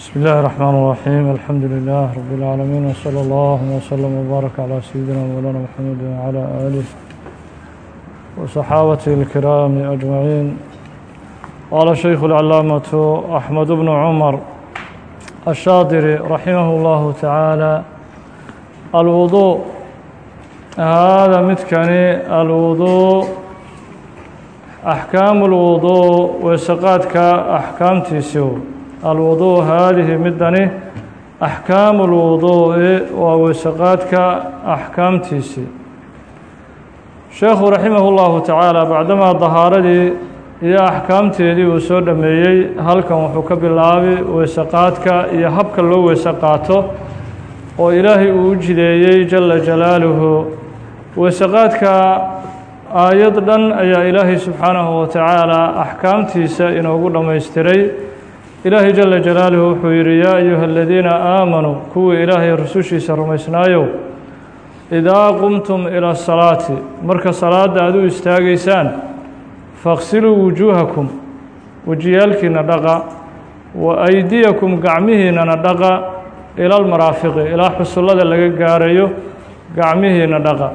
بسم الله الرحمن الرحيم الحمد لله رب العالمين وصلى الله وسلم وبارك على سيدنا مولانا محمد وعلى آله وصحابته الكرام أجمعين قال شيخ العلامة أحمد بن عمر الشاطري رحمه الله تعالى الوضوء هذا متكني الوضوء أحكام الوضوء وسقاتك أحكام تيسو alwudu haadihi middani axkaamu lwuduu'i waa weysaqaadka axkaamtiisii sheekhu raximah اllahu tacaala bacdamaa dahaaradii iyo axkaamteedii uu soo dhammeeyey halkan wuxuu ka bilaabay weysaqaadka iyo habka loo weyso qaato oo ilaahay uu u jideeyey jala jalaaluhu. Weysaqaadka aayad dhan ayaa ilaahay subxaanahu wa tacaala axkaamtiisa inoogu dhammaystiray ilaahay jala jalaaluhu wuxuu yidhi yaa ayuha aladiina aamanuu kuwii ilaahay rusushiisa rumaysnaayow idaa qumtum ila asalaati marka salaadda aad u istaagaysaan faqsiluu wujuuhakum wejiyaalkiina dhaqa wa aydiyakum gacmihiinana dhaqa ila almaraafiqi ilaa xusullada laga gaarayo gacmihiina dhaqa.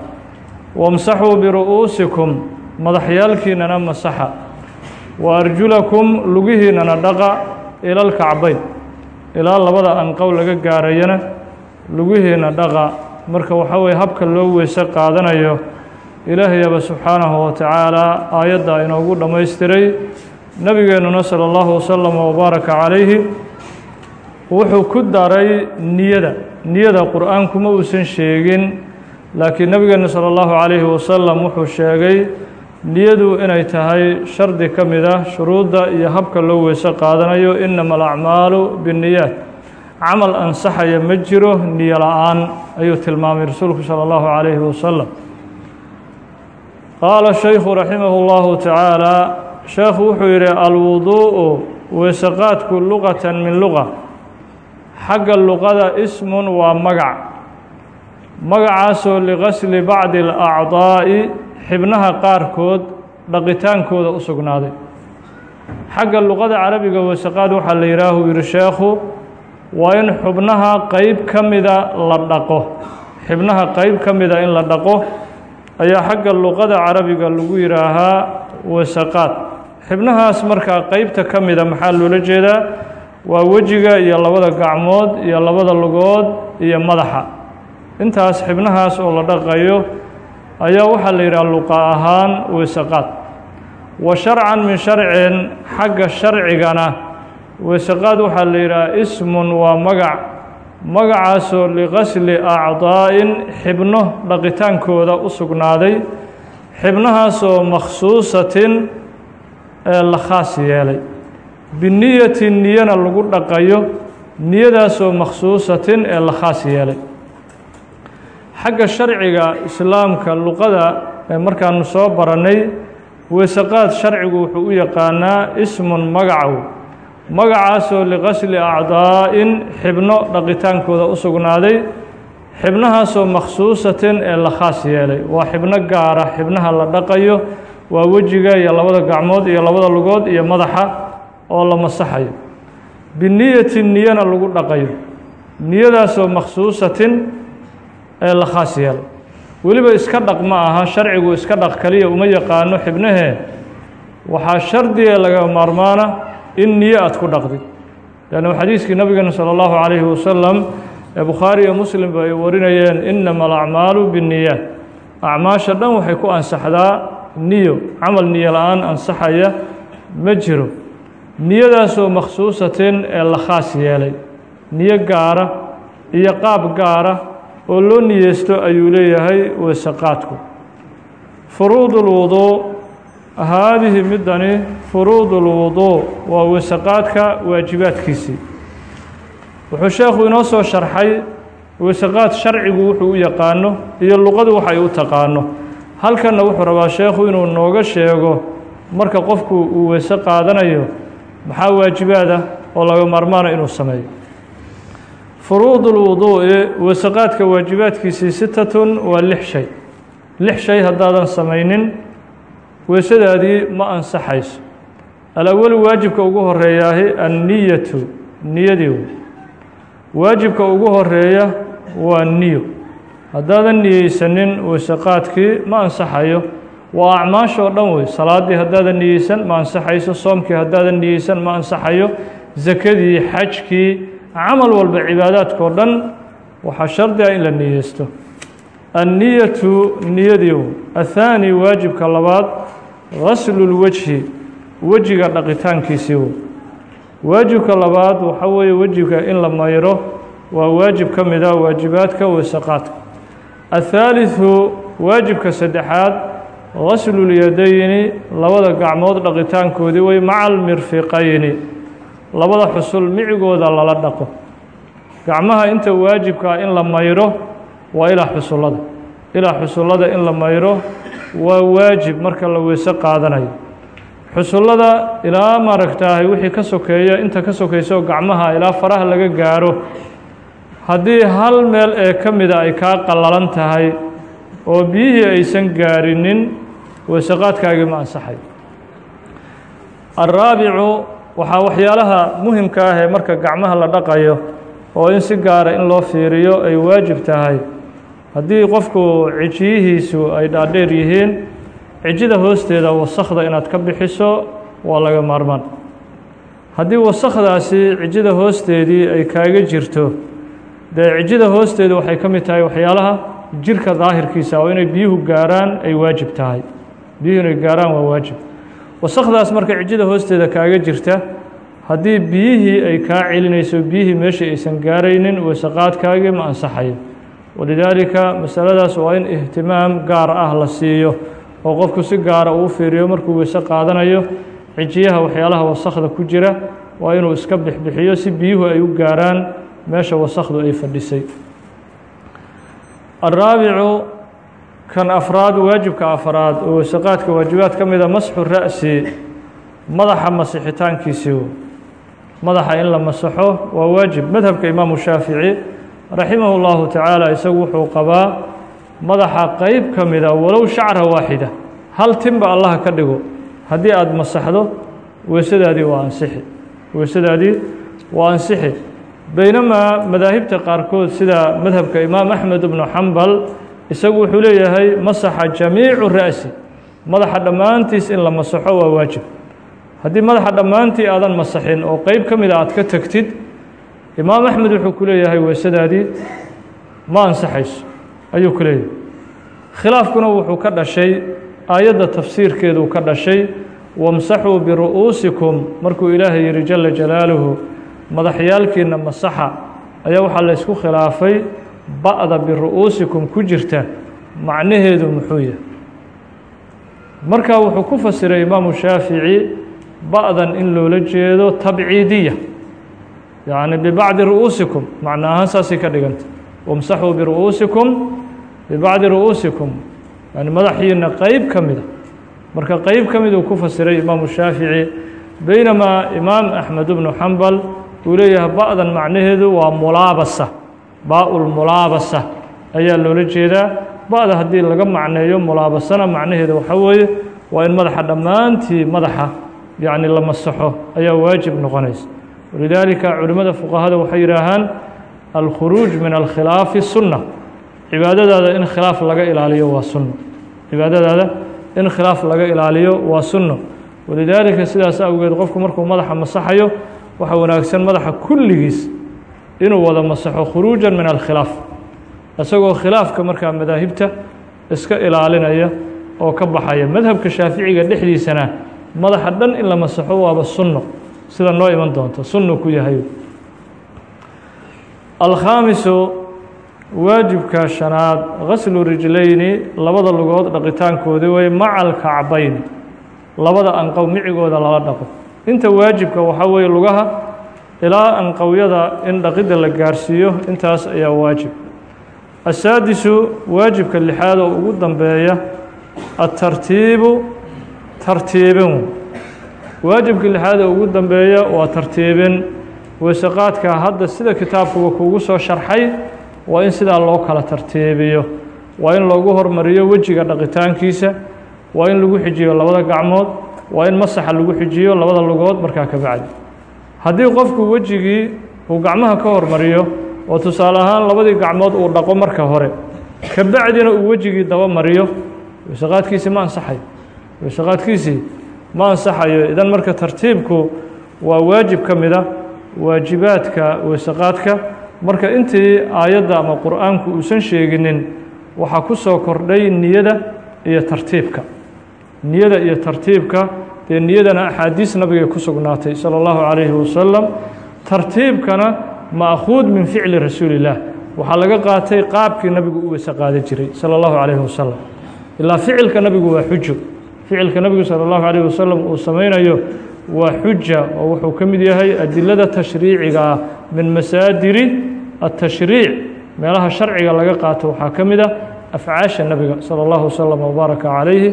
Wamsaxuu biru'uusikum madaxyaalkiinana masaxa. Wa arjulakum lugihiinana dhaqa ila alkacbayn ilaa labada anqow laga gaarayana lugihiina dhaqa. Marka waxaa weye habka loo weyse qaadanayo ilaahayaba subxaanahu watacaala aayadda inoogu dhammaystiray. Nebigeennuna sala allahu wasalam wabaaraka calayhi wuxuu ku daray niyada. Niyada qur'aanku ma uusan sheegin laakiin nebigeenna sala allahu calayhi wasalam wuxuu sheegay niyadu inay tahay shardi ka mid ah shuruudda iyo habka loo weyse qaadanayo inama alacmaalu binniyaat. Camal ansaxaya ma jiro niyo la'aan ayuu tilmaamay rasuulku sala allahu calayhi wasalam qaala shaykhu raximah اllahu tacaala sheekhu wuxuu yidhi alwuduu'u weesaqaadku luqatan min luqa. Xagga luqada ismun waa magac. Magacaasoo liqasli bacdi alacdaa'i xibnaha qaarkood dhaqitaankooda u sugnaaday. Xagga luqada carabiga weesaqaad waxaa la yidhaahu yidhi sheekhu waa in xubnaha qeyb ka mida la dhaqo. Xibnaha qeyb ka mida in la dhaqo ayaa xagga luqada carabiga lagu yidhaahaa weesaqaad xibnahaas markaa qeybta ka mida maxaa loola jeedaa? Waa wejiga iyo labada gacmood iyo labada lugood iyo madaxa. Intaas xibnahaas oo la dhaqayo ayaa waxaa la yidhaha luqa ahaan weesaqaad wa sharcan min sharcin xagga sharcigana weesaqaad waxaa la yidhaha ismun waa magac. Magacaasoo liqasli acdaa'in xibno dhaqitaankooda u sugnaaday xibnahaasoo makhsuusatin ee la khaas yeelay. Biniyati niyana lagu dhaqayo niyadaasoo makhsuusatin ee la khaas yeelay xagga sharciga islaamka luqada ee markaanu soo barannay weesaqaad sharcigu wuxuu u yaqaanaa ismun magacow magacaasoo liqasli acdaa'in xibno dhaqitaankooda u sugnaaday xibnahaasoo makhsuusatin ee la khaas yeelay. Waa xibno gaara xibnaha la dhaqayo waa wejiga iyo labada gacmood iyo labada lugood iyo madaxa oo la masaxayo. Biniyati niyana lagu dhaqayo. Niyadaasoo makhsuusatin ee la khaas yeelay weliba iska dhaq ma aha sharcigu iska dhaq kaliya uma yaqaano xibnahee waxaa shardiga laga maarmaana in niyo aad ku dhaqdid leannu xadiiskii nabigeena sala allahu calayhi wasalam ee bukhaari iyo muslimba ay warinayeen inama alacmaalu binniyaat acmaasha dhan waxay ku ansaxdaa niyo camal niyo la'aan ansaxaya ma jiro. Niyadaasoo makhsuusatin ee la khaas yeelay. Niyo gaara iyo qaab gaara oo loo niyeysto ayuu leeyahay weesaqaadku furuud lwuduu haadihi midani furuud اlwuduu waa weesaqaadka waajibaadkiisii wuxuu sheekhu inoo soo sharxay weesaqaad sharcigu wuxuu u yaqaano iyo luqadu waxay u taqaano. Halkanna wuxuu rabaa sheekhu inuu nooga sheego marka qofku uu weese qaadanayo maxaa waajibaada oo laga maarmaana inuu sameeyo furuud اlwuduu'i weesaqaadka waajibaadkiisii sitatun waa lix shay. Lix shay haddaadan samaynin weesadaadii ma ansaxayso. Alawal waajibka ugu horeeyaahi anniyatu niyadii waajibka ugu horreeya waa niyo. Haddaadan niyeysanin weysaqaadkii ma ansaxayo. Waa acmaashoo dhan wey salaaddii haddaadan niyeysan ma ansaxayso soomkii haddaadan niyeysan ma ansaxayo. Sakadii xajkii camal walba cibaadaadkao dhan waxaa shardi ah in la niyeysto. Anniyatu niyadii athaani waajibka labaad gaslulwejhi wejiga dhaqitaankiisii wey waajibka labaad waxaa weeye wejiga in la mayro waa waajib ka mida waajibaadka weysaqaadka athaaliثu waajibka saddexaad gaslulyadayni labada gacmood dhaqitaankoodii wey maca almirfiqayni labada xusul micigooda lala dhaqo. Gacmaha inta waajibka ah in la mayro waa ilaa xusullada. Ilaa xusullada in la mayro waa waajib marka la weyse qaadanayo. Xusullada ilaa maaragtaahay wixii ka sokeeya inta ka sokayso gacmaha ilaa faraha laga gaaro haddii hal meel ee ka mida ay kaa qallalan tahay oo biyihii aysan gaarinin weysaqaadkaagii ma ansaxay. Alraabicu waxaa waxyaalaha muhimka ah ee marka gacmaha la dhaqayo oo in si gaara in loo fiiriyo ay waajib tahay. Haddii qofku cijiyihiisu ay dhaadheer yihiin cijida hoosteeda wasakhda inaad ka bixiso waa laga maarmaan. Haddii wasakhdaasi cijida hoosteedii ay kaaga jirto dee cijida hoosteeda waxay ka mid tahay waxyaalaha jirka daahirkiisa oo inay biyuhu gaaraan ay waajib tahay. Biyuhu inay gaaraan waa waajib wasakhdaas marka cijida hoosteeda kaaga jirta haddii biyihii ay kaa celinayso biyihii meeshii aysan gaaraynin weysaqaadkaagii ma ansaxayo walidaalika masaladaas waa in ihtimaam gaar ah la siiyo oo qofku si gaara uu fiiriyo markuu weyse qaadanayo cijiyaha waxyaalaha wasakhda ku jira waa inuu iska bixbixiyo si biyuhu ay u gaaraan meesha wasakhdu ay fadhisay. Alraabicu kan afraad waajibka afraad oo weysaqaadka waajibaad ka mida masxu ra'si madaxa masixitaankiisii madaxa in la masaxo waa waajib. Madhabka imaamu shaafici raximahu llahu tacaala isagu wuxuu qabaa madaxa qeyb ka mida walow shacra waaxida hal tinba allaha ka dhigo haddii aada masaxdo weysadaadii waa ansixi. Weysadaadii waa ansixi. Baynamaa madaahibta qaarkood sida madhabka imaam axmed ibnu xambal isagu wuxuu leeyahay masaxa jamiicu ra'si. Madaxa dhammaantiis in la masaxo waa waajib. Haddii madaxa dhammaantii aadan masaxin oo qeyb ka mida aad ka tegtid imaam axmed wuxuu ku leeyahay weysadaadii ma ansaxayso ayuu ku leeyahay. Khilaafkuna wuxuu ka dhashay aayadda tafsiirkeeduu ka dhashay wamsaxuu biru'uusikum markuu ilaahay yihi jala jalaaluhu madaxyaalkiina masaxa. Ayaa waxaa la ysku khilaafay ba'da biru'uusikum ku jirta macnaheedu muxuu yahay. Marka wuxuu ku fasiray imaamu shaafici ba'dan in loola jeedo tabciidiya yacni bibacdi ru'uusikum macno ahaan saasay ka dhiganta. Wamsaxuu biru'uusikum bibacdi ru'uusikum. Yani madaxiina qeyb ka mida. Marka qeyb ka mid uu ku fasiray imaamu shaafici baynamaa imaam axmed ibnu xambal uu leeyahay ba'dan macnaheedu waa mulaabasa baa-ul mulaabasa. Ayaa loola jeedaa ba'da haddii laga macneeyo mulaabasana macnaheeda waxaa weeye waa in madaxa dhammaantii madaxa yacni la masaxo ayaa waajib noqonaysa. Walidaalika culimmada fuqahada waxay yidhaahaan alkhuruuj min alkhilaafi sunna cibaadadaada in khilaaf laga ilaaliyo waa sunno cibaadadaada in khilaaf laga ilaaliyo waa sunno walidaalika sidaas awgeed qofku markuu madaxa masaxayo waxaa wanaagsan madaxa kulligiis inuu wada masaxo khuruujan min alkhilaaf isagoo khilaafka markaa madaahibta iska ilaalinaya oo ka baxaya madhabka shaaficiga dhexdiisana madaxa dhan in la masaxo waaba sunno sida noo iman doonto sunnu ku yahay. Alkhaamisu waajibka shanaad gaslu rijlayni labada lugood dhaqitaankoodi wey maca alkacbayn labada anqow micigooda lala dhaqo. Inta waajibka waxaa weeye lugaha ilaa anqowyada in dhaqidda la gaarsiiyo intaas ayaa waajib. Asaadisu waajibka lixaad oo ugu dambeeya atartiibu tartiibin. Waajibka lixaad oo ugu dambeeya waa tartiibin. Weysaqaadka hadda sida kitaabkuga kuugu soo sharxay waa in sidaa loo kala tartiibiyo. Waa in loogu hormariyo wejiga dhaqitaankiisa. Waa in lagu xijiyo labada gacmood. Waa in masaxa lagu xijiyo labada lugood markaa ka bacdi haddii qofku wejigii uu gacmaha ka hormariyo oo tusaale ahaan labadii gacmood uu dhaqo marka hore ka bacdina uu wejigii daba mariyo weysaqaadkiisii ma ansaxayo weysaqaadkiisii ma ansaxayo. Idan marka tartiibku waa waajib ka mid a waajibaadka weysaqaadka marka intii aayadda ama qur'aanku uusan sheeginin waxaa ku soo kordhay niyada iyo tartiibka. Niyada iyo tartiibka dee niyadana axaadiis nabigay ku sugnaatay salى اllahu عalayhi wasalam tartiibkana ma'khuud min ficli rasuuli اllah waxaa laga qaatay qaabkii nabigu u weyse qaadan jiray salى اllahu عalayhi wasalam ilaa ficilka nabigu waa xujo ficilka nabigu salى اllahu عalayh wasalam uu samaynayo waa xuja oo wuxuu ka mid yahay adilada tashriiciga ah min masaadiri الtashriic meelaha sharciga laga qaato waxaa ka mid a afcaasha nebiga salى اllahu wslm wbaaraka calayhi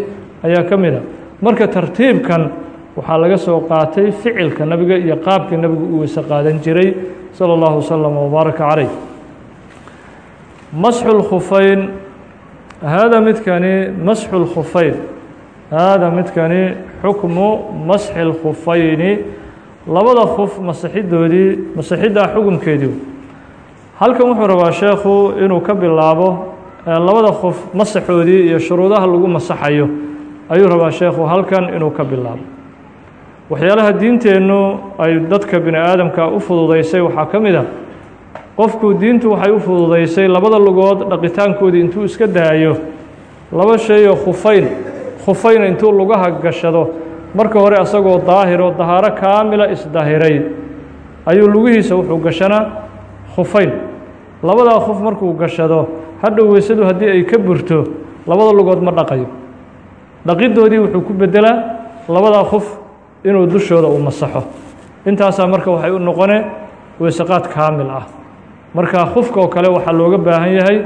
ayaa ka mid a marka tartiibkan waxaa laga soo qaatay ficilka nebiga iyo qaabkii nebigu u weyse qaadan jiray salى اllahu wslm wbaaraka calayh masxu اlkhufayn hada midkani masxu اlkhufayn hada midkani xukmu masxi اlkhufayni labada khuf masaxidoodii masaxiddaa xukunkeedii halkan wuxuu rabaa sheekhu inuu ka bilaabo labada khuf masaxoodii iyo shuruudaha lagu masaxayo ayuu rabaa sheekhu halkan inuu ka bilaabo. Waxyaalaha diinteennu ay dadka bini aadamka u fududaysay waxaa ka mid a qofku diintu waxay u fududaysay labada lugood dhaqitaankoodii intuu iska daayo laba shayoo khufayn khufayn intuu lugaha gashado marka hore asagoo daahiro dahaaro kaamila isdahiray ayuu lugihiisa wuxuu gashanaa khufayn. Labadaa khuf markuu gashado hadhow weysadu haddii ay ka burto labada lugood ma dhaqayo dhaqidoodii wuxuu ku beddelaa labadaa khuf inuu dushooda uu masaxo. Intaasaa marka waxay u noqone weysaqaad kaamil ah. Marka khufka oo kale waxaa looga baahan yahay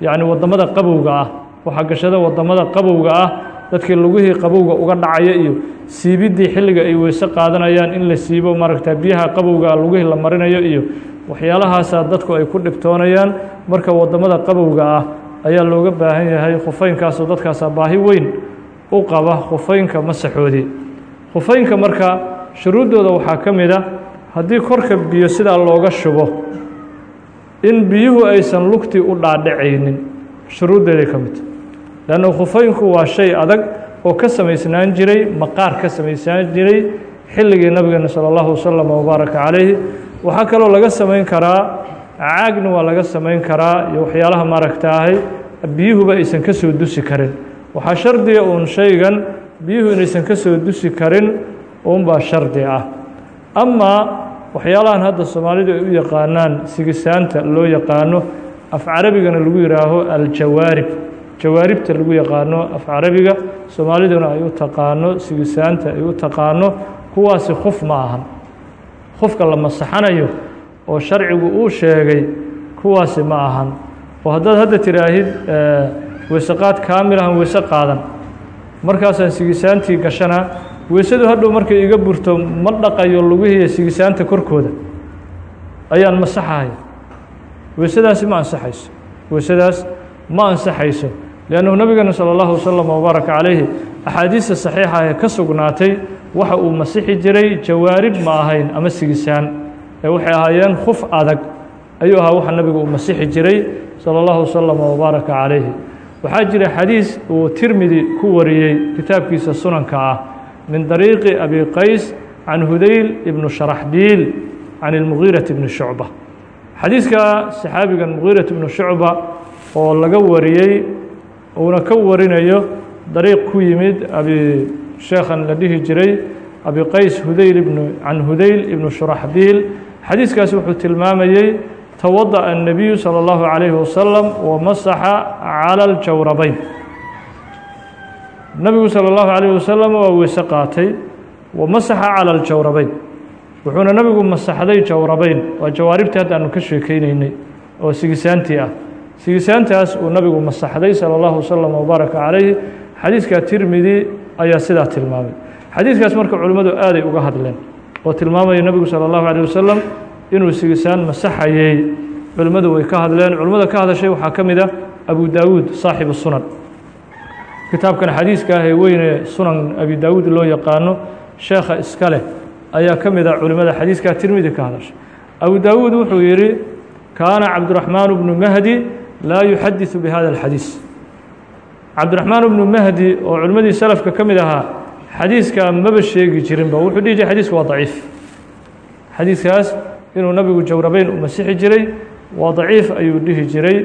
yacni waddamada qabowga ah. Waxaa gashada waddamada qabowga ah dadkii lugihii qabowga uga dhacaya iyo siibiddii xilliga ay weyse qaadanayaan in la siibo maaragta biyaha qabowga lugihii la marinayo iyo waxyaalahaasaa dadku ay ku dhibtoonayaan. Marka waddamada qabowga ah ayaa looga baahan yahay khufeynkaasoo dadkaasaa baahi weyn u qaba khufeynka masaxoodii khufeynka marka shuruuddooda waxaa ka mid a haddii korka biyo sidaa looga shubo in biyuhu aysan lugtii u dhaadhacaynin shuruuddeeday ka midta leannu khufeynku waa shay adag oo ka samaysnaan jiray maqaar ka samaysnaan jiray xilligii nabigeena salى اllahu wasalam wbaaraka calayhi. Waxaa kaloo laga samayn karaa caagna waa laga samayn karaa iyo waxyaalaha maaragtaahay biyuhuba aysan ka soo dusi karin waxaa shardiga uun shaygan biyuhu inaysan ka soo dusi karin uunbaa shardi ah. Amaa waxyaalahan hadda soomaalidu ay u yaqaanaan sigisaanta loo yaqaano af carabigana lagu yihaaho aljawaarib. Jawaaribta lagu yaqaano af carabiga soomaaliduna ay u taqaano sigisaanta ay u taqaano kuwaasi khuf ma ahan. Khufka la masaxanayo oo sharcigu uu sheegay kuwaasi ma ahan. Oo haddaad hadda tiraahid weeseqaad kaamilahan weese qaadan. Markaasaan sigisaantii gashanaa weesadu hadhow markay iga burto ma dhaqayo lugihiiya sigisaanta korkooda. Ayaan masaxahaya weesadaasi ma ansaxayso. Weesadaas ma ansaxayso. Liannahu nabigeena sala allahu wasalam wbaaraka calayhi axaadiista saxiixa ee ka sugnaatay waxa uu masixi jiray jawaarib ma ahayn ama sigisaan. Ee waxay ahaayeen khuf adag. Ayuu ahaa waxa nabigu uu masixi jiray sala allahu wasalam wbaaraka calayhi waxaa jira xadiis uu tirmidi ku wariyey kitaabkiisa sunanka ah min dariiqi abi qays can hudayl ibnu sharaxbiil can ilmugiirati bni shucba. Xadiiska saxaabigan mugiirat ibnu shucba oo laga wariyey uuna ka warinayo dariiq ku yimid abi sheekhan la dhihi jiray abi qays hudayl ibnu can hudayl ibnu shuraxbiil xadiiskaasi wuxuu tilmaamayey tawadaأ الnabiyu salى اllahu عalayhi wasalam wamasaxa calى اljawrabeyn nabigu salى اllahu عalayh wasalam waa weyse qaatay wamasaxa calى اljawrabeyn wuxuuna nabigu masaxday jawrabeyn waa jawaaribtii hadda aanu ka sheekeyneynay oo sigisaantii ah sigisaantaas uu nabigu masaxday salى اllahu wasalam wbaaraka calayhi xadiiska tirmidi ayaa sidaa tilmaamay xadiiskaas marka culimmadu aaday uga hadleen oo tilmaamaya nebigu salى اllahu alيه wasalam inuu sigisaan masaxayey culimmadu way ka hadleen. Culimmada ka hadashay waxaa ka mid a abu daawuud saaxibu sunan. Kitaabkan xadiiska ah ee weyne sunan abi daawuud loo yaqaano sheekha iska leh ayaa ka mid a culimada xadiiska tirmidi ka hadashay. Abu daawuud wuxuu yidhi kaana cabdiraxmaan bnu mahdi laa yuxadiثu bihada اlxadiis cabdiraxmaan bnu mahdi oo culimmadii salafka ka mid ahaa xadiiskaa maba sheegi jirinba. Wuxuu dhihi jiray xadiisku waa daciif. Xadiiskaas inuu nabigu jawrabeyn u masixi jiray waa daciif ayuu dhihi jiray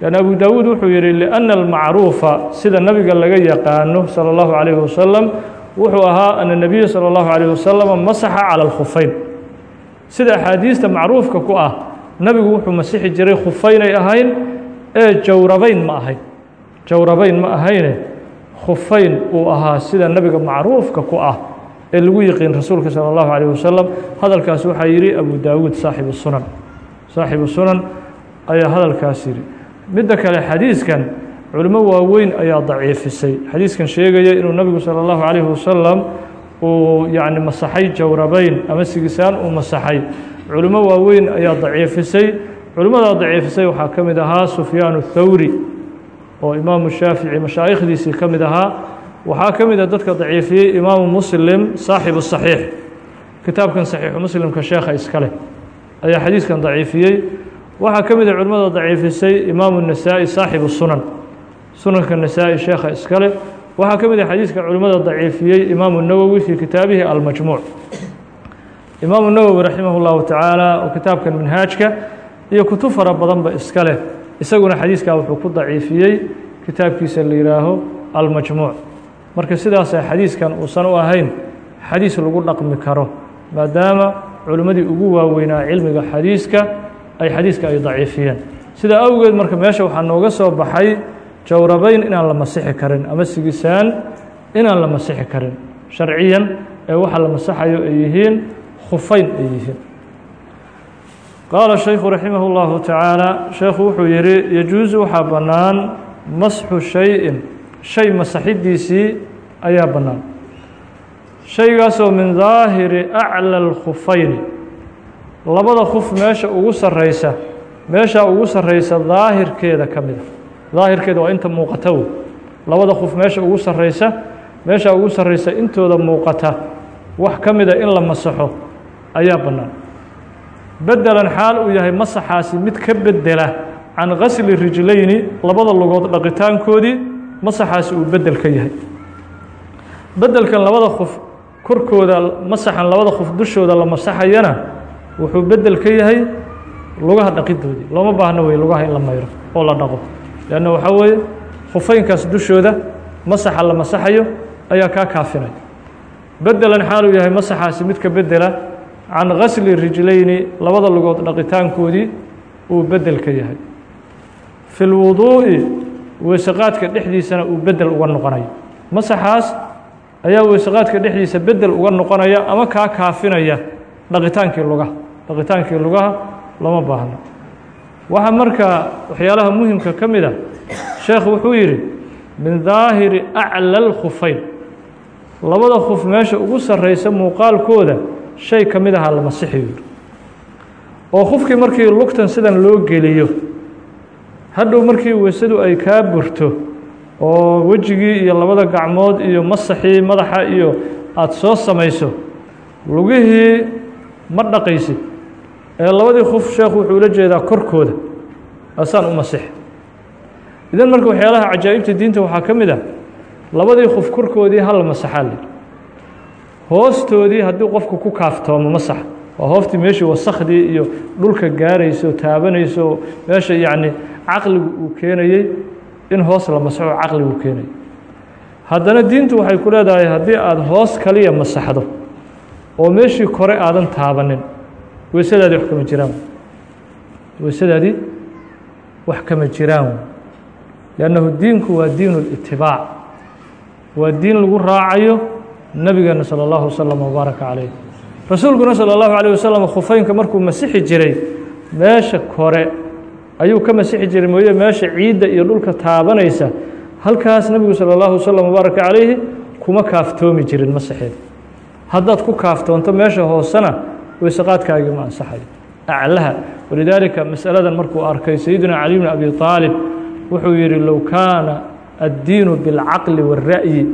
lan abu daawuud wuxuu yihi liأna almacruufa sida nabiga laga yaqaano salى اllahu عalayhi wasalam wuxuu ahaa ana nebiya salى اllahu عalayه wasalam masaxa calى اlkhufayn sida axaadiista macruufka ku ah nabigu wuxuu masixi jiray khufaynay ahayn ee jawrabeyn ma ahayn jawrabeyn ma ahayne khufayn uu ahaa sida nabiga macruufka ku ah ee lagu yiqiin rasuulka salى اllahu عalيه wasalam hadalkaas waxaa yihi abu daawuud saaxibu sunan saaxibu sunan ayaa hadalkaas yihi midda kale xadiiskan culimo waaweyn ayaa daciifisay xadiiskan sheegaya inuu nabigu salى اllahu عalayه wasalam uu yacni masaxay jawrabeyn ama sigisaan uu masaxay culimo waaweyn ayaa daciifisay culimmadaa daciifisay waxaa ka mid ahaa sufyaan الthawri oo imaamu shaafici mashaa'ikhdiisii ka mid ahaa waxaa ka mid a dadka daciifiyey imaamu muslim saaxibu saxiix. Kitaabkan saxiixu muslimka sheekha iska leh. Ayaa xadiiskan daciifiyey. Waxaa ka mid a culimmada daciifisay imaamu nasaa'i saaxibu sunan. Sunanka nasaa'i sheekha iska leh. Waxaa ka mid a xadiiska culimmada daciifiyey imaamu nawowi fii kitaabihi almajmuuc imaamu nawowi raximah اllahu tacaala oo kitaabkan minhaajka iyo kutub fara badanba iska leh. Isaguna xadiiskaa wuxuu ku daciifiyey kitaabkiisa la yihaaho almajmuuc marka sidaasa xadiiskan uusan u ahayn xadiis lagu dhaqmi karo maadaama culimmadii ugu waaweynaa cilmiga xadiiska ay xadiiska ay daciifiyeen. Sidaa awgeed marka meesha waxaa nooga soo baxay jawrabeyn inaan la masixi karin ama sigisaan inaan la masixi karin. Sharciyan ee waxa la masaxayo ay yihiin khufayn ay yihiin. Qaala shaykhu raximah اllahu tacaala sheekhu wuxuu yihi yajuusu waxaa bannaan masxu shayin shay masaxidiisii ayaa bannaan. Shaygaasoo min daahiri aclى اlkhufayni labada khuf meesha ugu sarreysa meeshaa ugu sarreysa daahirkeeda ka mida daahirkeeda waa inta muuqata wey labada khuf meesha ugu sarreysa meeshaa ugu sarreysa intooda muuqata wax ka mida in la masaxo ayaa bannaan. Bedelan xaal uu yahay masaxaasi mid ka bedela can gasli rijlayni labada lugood dhaqitaankoodii masaxaasi uu bedel ka yahay. Bedelkan labada khuf korkooda masaxan labada khuf dushooda la masaxayana wuxuu bedel ka yahay lugaha dhaqidoodii looma baahno wey lugaha in la mayro oo la dhaqo. Leanna waxaa weeye khufeynkaas dushooda masaxa la masaxayo ayaa kaa kaafinaya. Bedelan xaal uu yahay masaxaasi mid ka bedela can gasli rijlayni labada lugood dhaqitaankoodii uu bedel ka yahay. Fi lwuduu'i weysaqaadka dhexdiisana uu bedel uga noqonayo masaxaas ayaa weysaqaadka dhexdiisa bedel uga noqonaya ama kaa kaafinaya dhaqitaankii lugaha. Dhaqitaankii lugaha lama baahno waxaa markaa waxyaalaha muhimka ka mid a sheekh wuxuu yidhi min daahiri aclى اlkhufayn labada khuf meesha ugu sarreysa muuqaalkooda shay ka mid ahaa la masixi. Yidhi oo khufkii markii lugtan sidan loo geliyo hadhow markii weysadu ay kaa burto oo wejigii iyo labada gacmood iyo masaxii madaxa iyo aada soo samayso lugihii ma dhaqaysid. Ee labadii khuf sheekhu wuxuu ula jeedaa korkooda asaan u masix. Idan marka waxyaalaha cajaa'ibta diinta waxaa ka mid ah labadii khuf korkoodii hal masaxaa le hoostoodii haddii qofku ku kaaftoomo masax waa hooftii meeshii wasakhdii iyo dhulka gaarayso taabanayso meesha yacni caqligu uu keenayey in hoos la masaxo caqligu keenayay haddana diintu waxay ku leedahay haddii aad hoos kaliya masaxdo oo meeshii kore aadan taabanin weysadaadii wax kama jiraan. Weysadaadii wax kama jiraan. Lannahu diinku waa diin litibaac waa diin lagu raacayo nabigeenna salى اllahu waslm wbaaraka calayh rasuulkuna salى اllahu عalيه wasalam khufeynka markuu masixi jiray meesha kore ayuu ka masixi jiray mooye meesha ciidda iyo dhulka taabanaysa halkaas nebigu salى اllahu waslm wbaaraka calayhi kuma kaaftoomi jirin masaxeeda haddaad ku kaaftoonto meesha hoosena weysaqaadkaagii ma ansaxayo aclaha walidaalika masaladan markuu arkay sayidina cali bn abi aalib wuxuu yihi low kaana addiinu biاlcaqli waالra'yi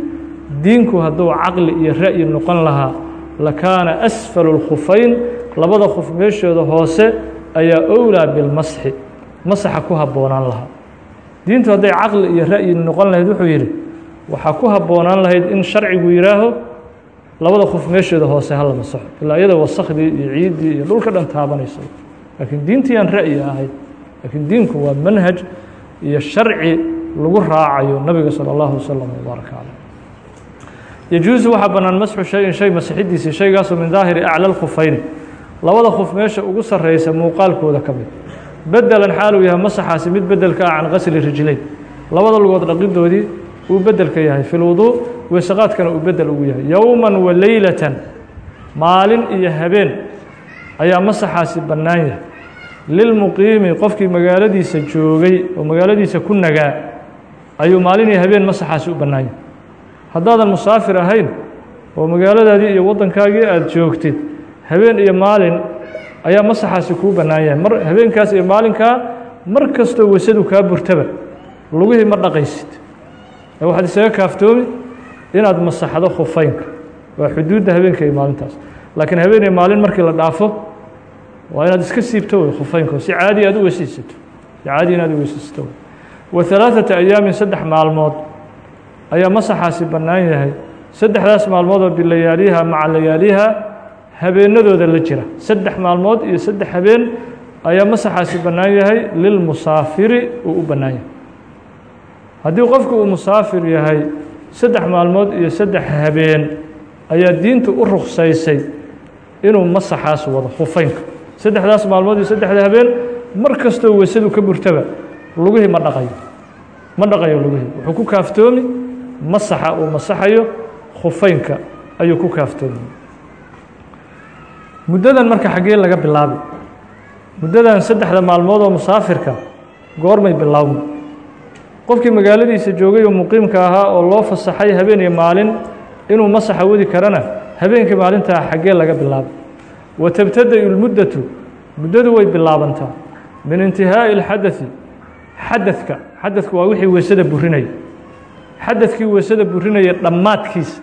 diinku hadduu caqli iyo ra'yi noqon lahaa lakaana asfalu اlkhufayn labada khuf meeshooda hoose ayaa owlaa bilmasxi masaxa ku habboonaan lahaa diintu hadday caqli iyo ra'yi noqon lahayd wuxuu yidhi waxaa ku habboonaan lahayd in sharcigu yihaaho labada khuf meeshooda hoose hala masaxo ilaa iyada wasakhdii iyo ciiddii iyo dhulka dhan taabanayso laakiin diintii aan ra'yi ahayd laakiin diinku waa manhaj iyo sharci lagu raacayo nabiga salى اllahu waslm wbaaraka caleyh yajuusu waxaa bannaan masxu shayin shay masixidiisii shaygaasoo min daahiri acla lkhufayni labada khuf meesha ugu sarreysa muuqaalkooda ka mid. Bedelan xaaluu yahay masaxaasi mid bedelka ah can qasli rijlayn. Labada lugood dhaqidoodii uu bedelka yahay. Fi lwuduu weesaqaadkana uu bedel ugu yahay. Yowman wa leylatan maalin iyo habeen ayaa masaxaasi bannaan yahay. Lilmuqiimi qofkii magaaladiisa joogay oo magaaladiisa ku nagaa ayuu maalin iyo habeen masaxaasi u bannaan yahay haddaadan musaafir ahayn oo magaaladaadii iyo waddankaagii aada joogtid habeen iyo maalin ayaa masaxaasi kuu bannaan yahay mar habeenkaas iyo maalinkaa mar kastoo wasadu kaa burtaba lugihii ma dhaqaysid. Ee waxaad isaga kaaftoomi inaad masaxdo khufaynka waa xuduudda habeenka iyo maalintaas. Laakiin habeen iyo maalin markii la dhaafo waa inaad iska siibto wey khufaynka si caadi aad u weysiisato. Si caadi inaad u weysiisato. Wa halaaثata ayaamin saddex maalmood ayaa masaxaasi bannaan yahay. Saddexdaas maalmood oo bilayaaliha maca layaaliha habeenadooda la jira. Saddex maalmood iyo saddex habeen ayaa masaxaasi bannaan yahay lilmusaafiri uu u bannaan yahay. Haddii qofku uu musaafir yahay saddex maalmood iyo saddex habeen ayaa diintu u ruksaysay inuu masaxaas wado khufaynka saddexdaas maalmood iyo saddexda habeen mar kastoo weysadu ka burtaba lugihii ma dhaqayo. Ma dhaqayo lugihii wuxuu ku kaaftoomi masaxa uu masaxayo khufaynka ayuu ku kaaftoomi muddadan marka xaggee laga bilaabay muddadan saddexda maalmood oo musaafirka goormay bilaawmi qofkii magaaladiisa joogay oo muqiimka ahaa oo loo fasaxay habeen iyo maalin inuu masaxa wadi karana habeenkii maalintaa xaggee laga bilaabay wa tabtadayu lmuddatu muddadu way bilaabantaa. Min intihaaءi اlxadai xadadka xadadku waa wixii weysada burinaya xadadkii weysada burinaya dhammaadkiisa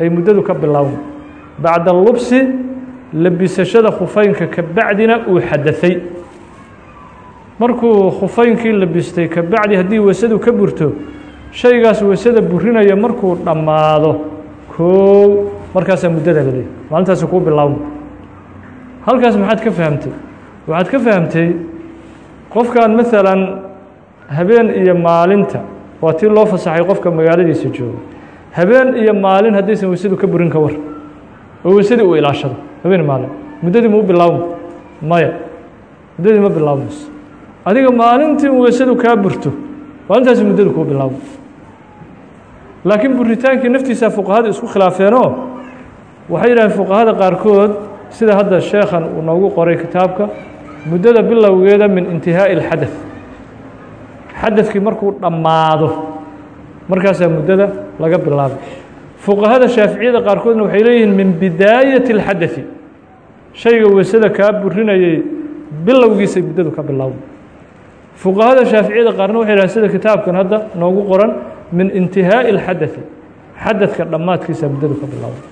ay muddadu ka bilaawma bacda lubsi labisashada khufaynka ka bacdina uu xadaثay markuu khufaynkii labistay ka bacdi haddii weysadu ka burto shaygaas weysada burinaya markuu dhammaado. Koow markaasaa muddada la leeyahy maalintaasi kuu bilaawma halkaas maxaad ka fahamtay? Waxaad ka fahamtay qofkan maalan habeen iyo maalinta waa tii loo fasaxay qofka magaaladiisa jooga habeen iyo maalin haddaysan weysadu ka burin ka war oo weysadii uu ilaashado habeen maalin muddadii ma u bilaawma maya muddadii ma bilaawmayso adiga maalintii weysadu kaa burto maalintaasi muddadu kuu bilaawma laakiin buritaankii naftiisa fuqahada isku khilaafeenoo waxay yidhaheen fuqahada qaarkood sida hadda sheekhan uu noogu qoray kitaabka muddada bilowgeeda min intihaaءi اlxadaث xadadkii markuu dhammaado markaasaa muddada laga bilaabay fuqahada shaaficiyada qaarkoodna waxay leeyihiin min bidaayaةi اlxadaثi shayga weysada kaa burinayay bilowgiisay muddadu ka bilaabay fuqahada shaaficiyada qaarna waxay dhahen sida kitaabkan hadda noogu qoran min intihaaءi اlxadaثi xadadka dhammaadkiisa muddadu ka bilaabay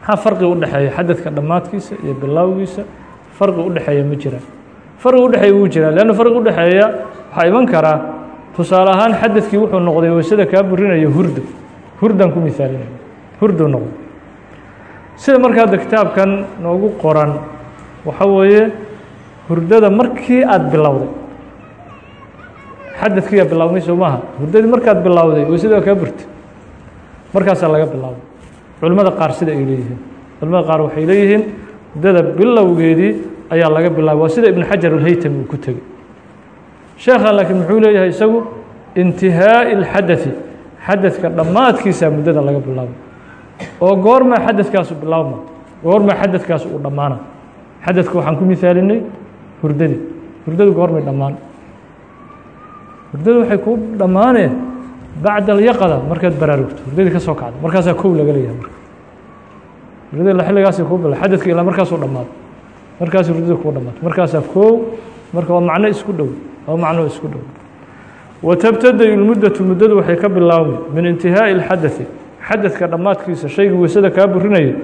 maxaa farqi u dhexeeya xadadka dhammaadkiisa iyo bilowgiisa farqi u dhexeeya ma jiraan farqi u dhexeeya wuu jiraa leanna farqi u dhexeeya waxaa iman karaa tusaale ahaan xadadkii wuxuu noqday weysada kaa burinaya hurdo hurdaan ku misaalinaya hurduu noqday. Sida marka hadda kitaabkan noogu qoran waxa weeye hurdada markii aada bilowday. Xadadkiiyaa bilaabmay soo maaha. Hurdadii markaad bilowday weysada waa kaa burtay. Markaasaa laga bilaabay culimmada qaar sida ay leeyihiin. Culimada qaar waxay leeyihiin muddada bilowgeedii ayaa laga bilaabay. Waa sida ibn xajar alhaytami uu ku tegey sheekhan laakiin muxuu leeyahay isagu intihaaءi اlxadaثi xadadka dhammaadkiisaa muddada laga bilaabay oo goormaa xadadkaasu bilaabma goormaa xadadkaas uu dhammaana xadadka waxaan ku misaalinay hurdadii hurdadu goormay dhammaan hurdadu waxay kuu dhammaaneen bacda alyaqada markaad baraarugto hurdadii ka soo kacda markaasaa kow laga leeyahay marka hurdada xilligaasay kuu bila xadadka ilaa markaasuu dhammaado markaas hurdada kuu dhammaato markaasaa kow marka waa macno isku dhow waa macno isku dhow watabtadayu lmuddatu muddadu waxay ka bilaabmay min intihaaءi اlxadaثi xadadka dhammaadkiisa shayga weysada kaa burinaya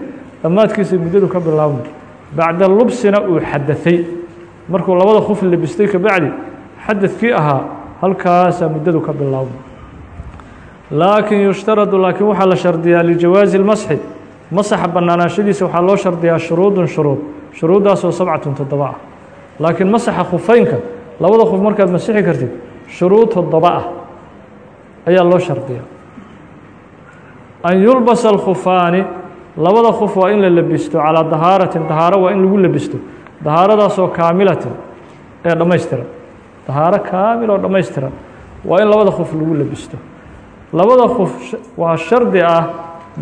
dhammaadkiisa muddadu ka bilaabmay bacda lubsina uu xadaثay markuu labada kuf labistay kabacdi xadadkii ahaa halkaasaa muddadu ka bilaabmay laakin yushtaradu laakiin waxaa la shardiyaa lijawaazi اlmasxi masaxa banaanaashadiisa waxaa loo shardiyaa shuruudun shuruud shuruuddaasoo sabcatun toddoba ah laakiin masaxa khufeynka labada khuf markaad masixi kartid shuruud toddoba ah ayaa loo shardiyaa. An yulbasa alkhufaani labada khuf waa in la lebisto calaa dahaaratin dahaaro waa in lagu lebisto dahaaradaasoo kaamilatin ee dhammaystiran. Dahaaro kaamil oo dhammaystiran waa in labada khuf lagu lebisto labada khuf waa shardi ah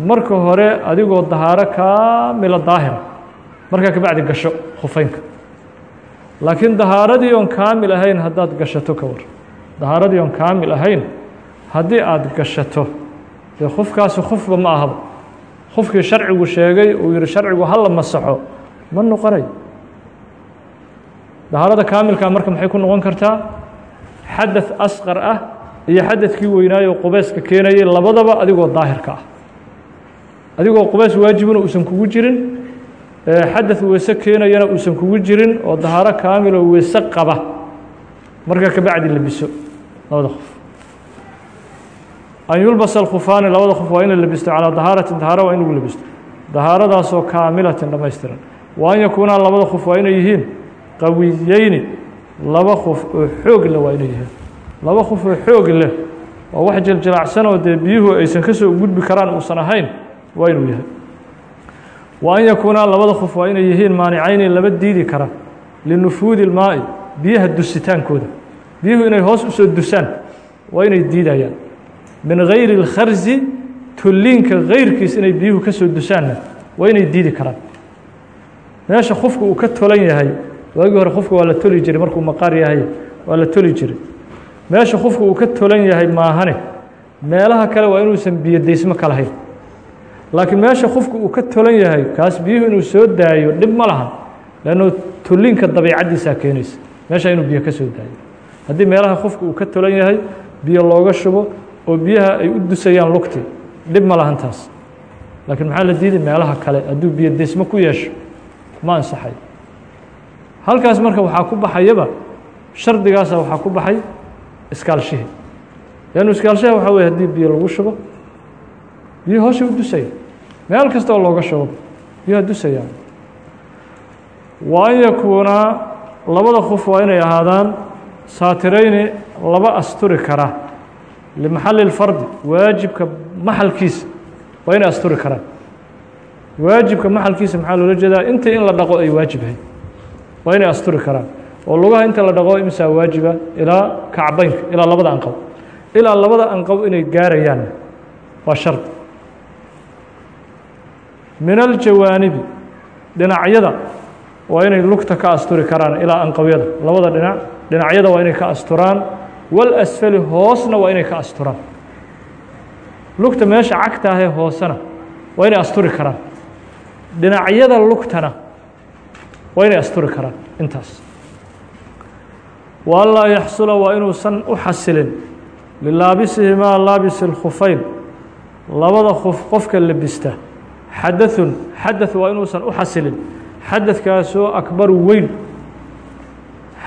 marka hore adigoo dahaaro kaamila daahira markaa kabacdi gasho khufeynka laakiin dahaaradii oon kaamil ahayn haddaad gashato ka war. Dahaaradii oon kaamil ahayn haddii aada gashato. Dee khufkaasi khufba ma ahaba. Khufkii sharcigu sheegay uu yihi sharcigu hala masaxo ma noqonayo dahaarada kaamilkaa marka maxay ku noqon kartaa? Xadaث asqar ah iyo xadadkii weynaayo qubeyska keenayay labadaba adigoo daahirka ah. Adigoo qubeys waajibuna uusan kugu jirin xadaث weyse keenayana uusan kugu jirin oo dahaaro kaamiloo weyse qaba. Markaa kabacdi lebiso labada qof. An yulbasa alkhufaani labada qof waa in la lebisto calaa dahaaratin dahaaro waa in lagu lebisto dahaaradaasoo kaamilatin dhammaystiran wa an yakuunaa labada qof waa inay yihiin qawiyeyni laba qof oo xoog leh waa inay yihiin. Laba qof oo xoog leh oo wax oo dee biyuhu aysan ka soo gudbi karaan uusan ahayn waa inuu yahay wa an yakuunaa labada qof waa inay yihiin maanicayni laba diidi kara linufuudi ilmaa'i biyaha dusitaankooda. Biyuhu inay hoos u soo dusaan waa inay diidayaan. Min gayri اlkharzi tulliinka gayrkiis inay biyuhu ka soo dusaanna waa inay diidi karaan. Meesha qofku uu ka tolan yahay waagii hore qofka waa la toli jiray markuu maqaar yahay waa la toli jiray. Meesha qofku uu ka tolan yahay maahane meelaha kale waa inuusan biyo daysmo ka lahayn laakiin meesha qofku uu ka tolan yahay kaas biyuhu inuu soo daayo dhib ma lahan leanno tulliinka dabiicaddiisaa keenaysa. Meesha inuu biyo ka soo daayo. Haddii meelaha qofku uu ka tolan yahay biyo looga shubo oo biyaha ay u dusayaan lugti dhib ma lahan taas laakiin maxaa la diiday? Meelaha kale hadduu biyo daysmo ku yeesho ma ansaxayo halkaas marka waxaa ku baxayaba shardigaasa waxaa ku baxay iskaalshihii leannu iskaalshaha waxaa weye haddii biyo lagu shubo biyo hoosha u dusaya meel kasta oo looga shubo biyaha dusayaan wa an yakuunaa labada qof waa inay ahaadaan saatirayni laba asturi kara. Limaxalli اlfardi waajibka maxalkiisa waa inay asturi karaan. Waajibka maxalkiisa maxaa loola jeedaa? Intii in la dhaqo ay waajibahay waa inay asturi karaan. Oo lugaha inta la dhaqo imsaa waajiba ilaa kacbaynka ilaa labada anqow ilaa labada anqow inay gaarayaan. Waa shardi min aljawaanibi dhinacyada waa inay lugta ka asturi karaan ilaa anqowyada labada dhinac dhinacyada waa inay ka asturaan walasfali hoosna waa inay ka asturaan. Lugta meesha cagta ahee hoosena waa inay asturi karaan. Dhinacyada lugtana waa inay asturi karaan intaas. Wa anlaa yaxsula waa inuusan u xasilin lilaabisihimaa laabisi اlkhufayn labada khuf qofka labista xadaثun xadaث waa inuusan u xasilin xadaثkaasoo akbaru weyn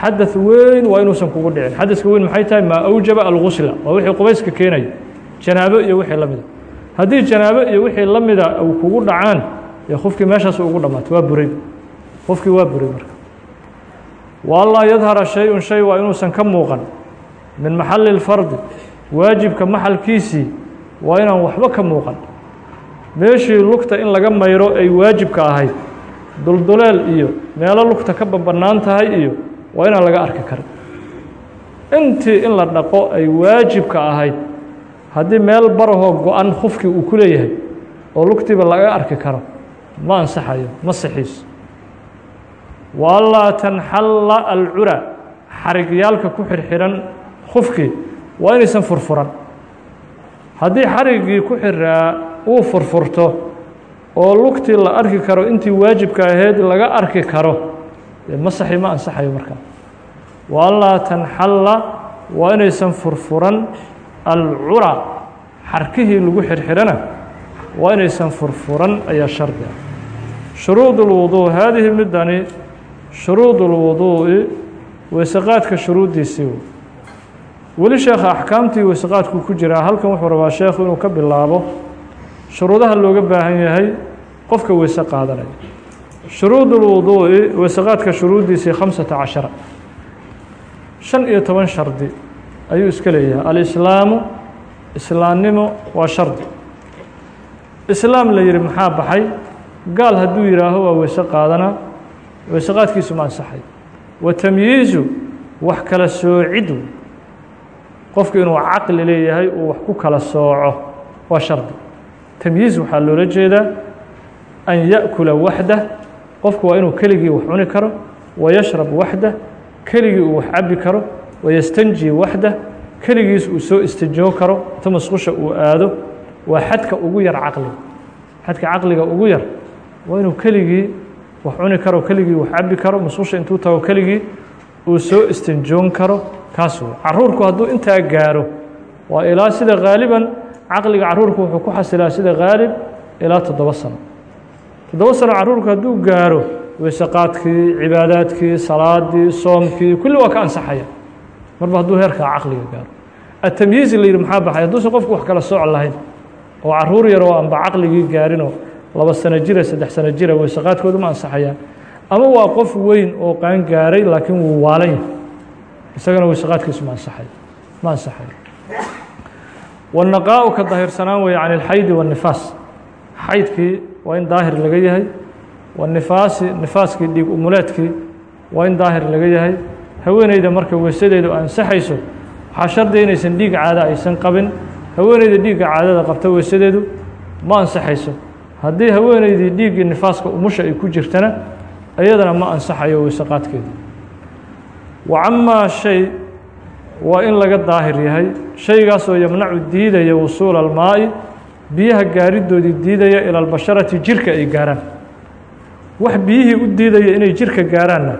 xadaث weyn waa inuusan kugu dhicin xadaثka weyn maxay tahay maa awjaba algusla waa wixii qubayska keenaya janaabo iyo wixii la mida haddii janaabo iyo wixii la mida u kugu dhacaan dee qofkii meeshaas ugu dhamaato waa buray qofkii waa buray marka wa anlaa yadhara shay-un shay waa inuusan ka muuqan min maxalli اlfardi waajibka maxalkiisii waa inaan waxba ka muuqan meeshii lugta in laga mayro ay waajibka ahayd. Dulduleel iyo meelo lugta ka babannaan tahay iyo waa inaan laga arki karin. Intii in la dhaqo ay waajibka ahayd haddii meel barahoo go-an qofkii uu ku leeyahay oo lugtiiba laga arki karo ma ansaxayo ma sixiiso wa anlaa tanxalla alcura xarigyaalka ku xirxiran qofkii waa inaysan furfuran. Haddii xariggii ku xiraa uu furfurto oo lugtii la arki karo intii waajibka ahayd laga arki karo. Dee masaxi ma ansaxayo markaa waalaa tanxalla waa inaysan furfuran. Alcura xarkihii lagu xirxirana waa inaysan furfuran ayaa shardi. Ah shuruud lwuduu haadihi middani shuruud اlwuduu'i weysaqaadka shuruuddiisii weli sheekha axkaamtii weysaqaadku ku jiraa halkan wuxuu rabaa sheekhu inuu ka bilaabo shuruudaha looga baahan yahay qofka weyse qaadanaya. Shuruud اlwuduuءi weysaqaadka shuruuddiisii khamsata cashara. Shan iyo toban shardi ayuu iska leeyahay. Alislaamu islaamnimo waa shardi. Islaam la yihi maxaa baxay? Gaal hadduu yihaaho waa weyse qaadana weyse ma ansaxay. Wa tamyiizu wax kala soocidu qofku inuu caqli leeyahay uu wax ku kala sooco waa shardi tamyiiz waxaa loola jeedaa an yaأkula waxdah qofku waa inuu keligii wax cuni karo wayashrab waxdah keligii uu wax cabi karo wayastanji waxdah keligiis uu soo istijoo karo inta masqusha uu aado waa xadka ugu yar caqliga xadka caqliga ugu yar waa inuu keligii wax cuni karo keligii wax cabi karo masqusha intuu tago keligii uu soo istinjoon karo kaas wey caruurku hadduu intaa gaaro waa ilaa sida haaliban caqliga caruurku wuxuu ku xasilaa sida haalib ilaa toddoba sano. Toddoba sano caruurku hadduu gaaro weysaqaadkii cibaadaadkii salaadii soomkii kulli waa ka ansaxaya. Marba hadduu heerkaa caqliga gaaro. Atamyiizi la yidhi maxaa baxay hadduusan qofku wax kala sooc lahayn oo carruur yar oo anba caqligii gaarinoo laba sano jira saddex sano jira weysaqaadkoodu ma ansaxayaan ama waa qof weyn oo qaan gaaray laakiin wuu waalan yahay isagana weysaqaadkiisu ma ansaxay ma ansaxayo wanaqaau ka daahirsanaan weeye can ilxaydi waannifaas xaydkii waa in daahir laga yahay wanifaasi nifaaskii dhiig umuleedkii waa in daahir laga yahay haweeneyda marka weysadeedu ansaxayso waxaa shardiga inaysan dhiig caada aysan qabin haweeneyda dhiigga caadada qabta weysadeedu ma ansaxayso haddii haweeneydii dhiiggii nifaaska umusha ay ku jirtana iyadana ma ansaxayo weysaqaadkeedu wa camaa shay waa in laga daahir yahay shaygaasoo yamnacu diidaya wusuula almaa'i biyaha gaaridoodii diidaya ila albasharati jirka ay gaaraan. Wax biyihii u diidaya inay jirka gaaraanna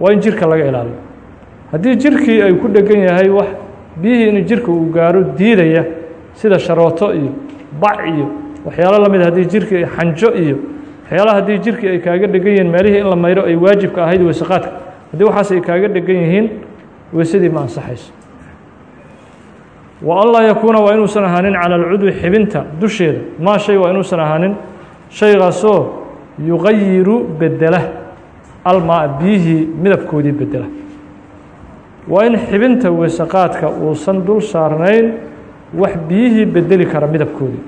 waa in jirka laga ilaaliyo. Haddii jirkii ay ku dhegan yahay wax biyihii in jirka uu gaaro diidaya sida sharooto iyo bac iyo waxyaalo la mid haddii jirkii xanjo iyo waxyaalaha haddii jirkii ay kaaga dhegan yihiin meelihii in la mayro ay waajibka ahayd weysaqaadka haddii waxaas ay kaaga dhegan yihiin weysadii ma ansaxayso. Wa anlaa yakuuna waa inuusan ahaanin cala alcudwi xibinta dusheeda. Maa shay waa inuusan ahaanin shaygaasoo yugayiru bedela almaa biyihii midabkoodii bedela waa in xibinta weysaqaadka uusan dul saarnayn wax biyihii bedeli kara midabkoodii.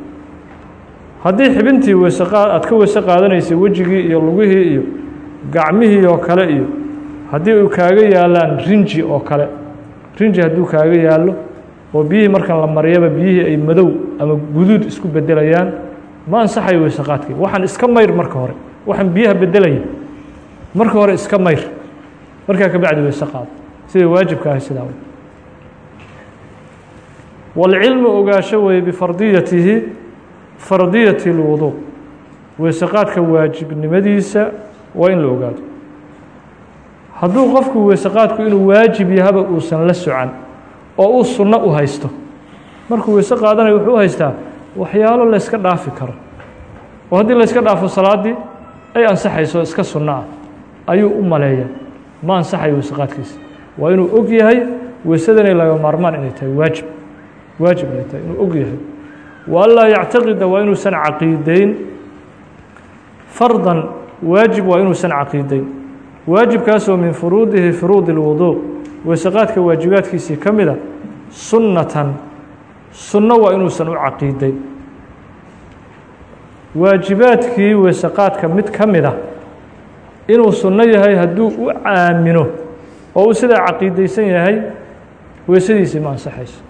Haddii xibintii weysaqaad aad ka weyse qaadanaysay wejigii iyo lugihii iyo gacmihii oo kale iyo haddii u kaaga yaalaan rinji oo kale. Rinji hadduu kaaga yaallo oo biyihii markan la maryaba biyihii ay madow ama guduud isku bedelayaan ma ansaxayo weysaqaadkii waxaan iska mayr marka hore. Waxaan biyaha bedelaya marka hore iska mayr. Markaa ka bacdi weyse qaado sida waajibka ahay sidaa wey waalcilmu ogaasho weeye bifardiyatihi fardiyati اlwudu weysaqaadka waajibnimadiisa waa in la ogaado hadduu qofku weysaqaadku inuu waajib yahaba uusan la socan oo uu sunno u haysto markuu weyse qaadanayo wuxuu u haystaa waxyaalo layska dhaafi karo. Oo haddii layska dhaafo salaaddii ay ansaxayso iska sunno ah ayuu u maleeya ma ansaxayo weysaqaadkiisa. Waa inuu og yahay weysadanay laga maarmaan inay tahay waajib. Waajib inay tahay inuu og yahay. Wa anlaa yactaqida waa inuusan caqiideyn fardan waajib waa inuusan caqiideyn waajibkaasoo min furuudihi furuudi اlwuduuء weysaqaadka waajibaadkiisii ka mida sunnatan. Sunno waa inuusan u caqiideyn waajibaadkii weysaqaadka mid ka mid a inuu sunno yahay hadduu u aamino oo uu sidaa caqiideysan yahay weysadiisii ma ansaxayso.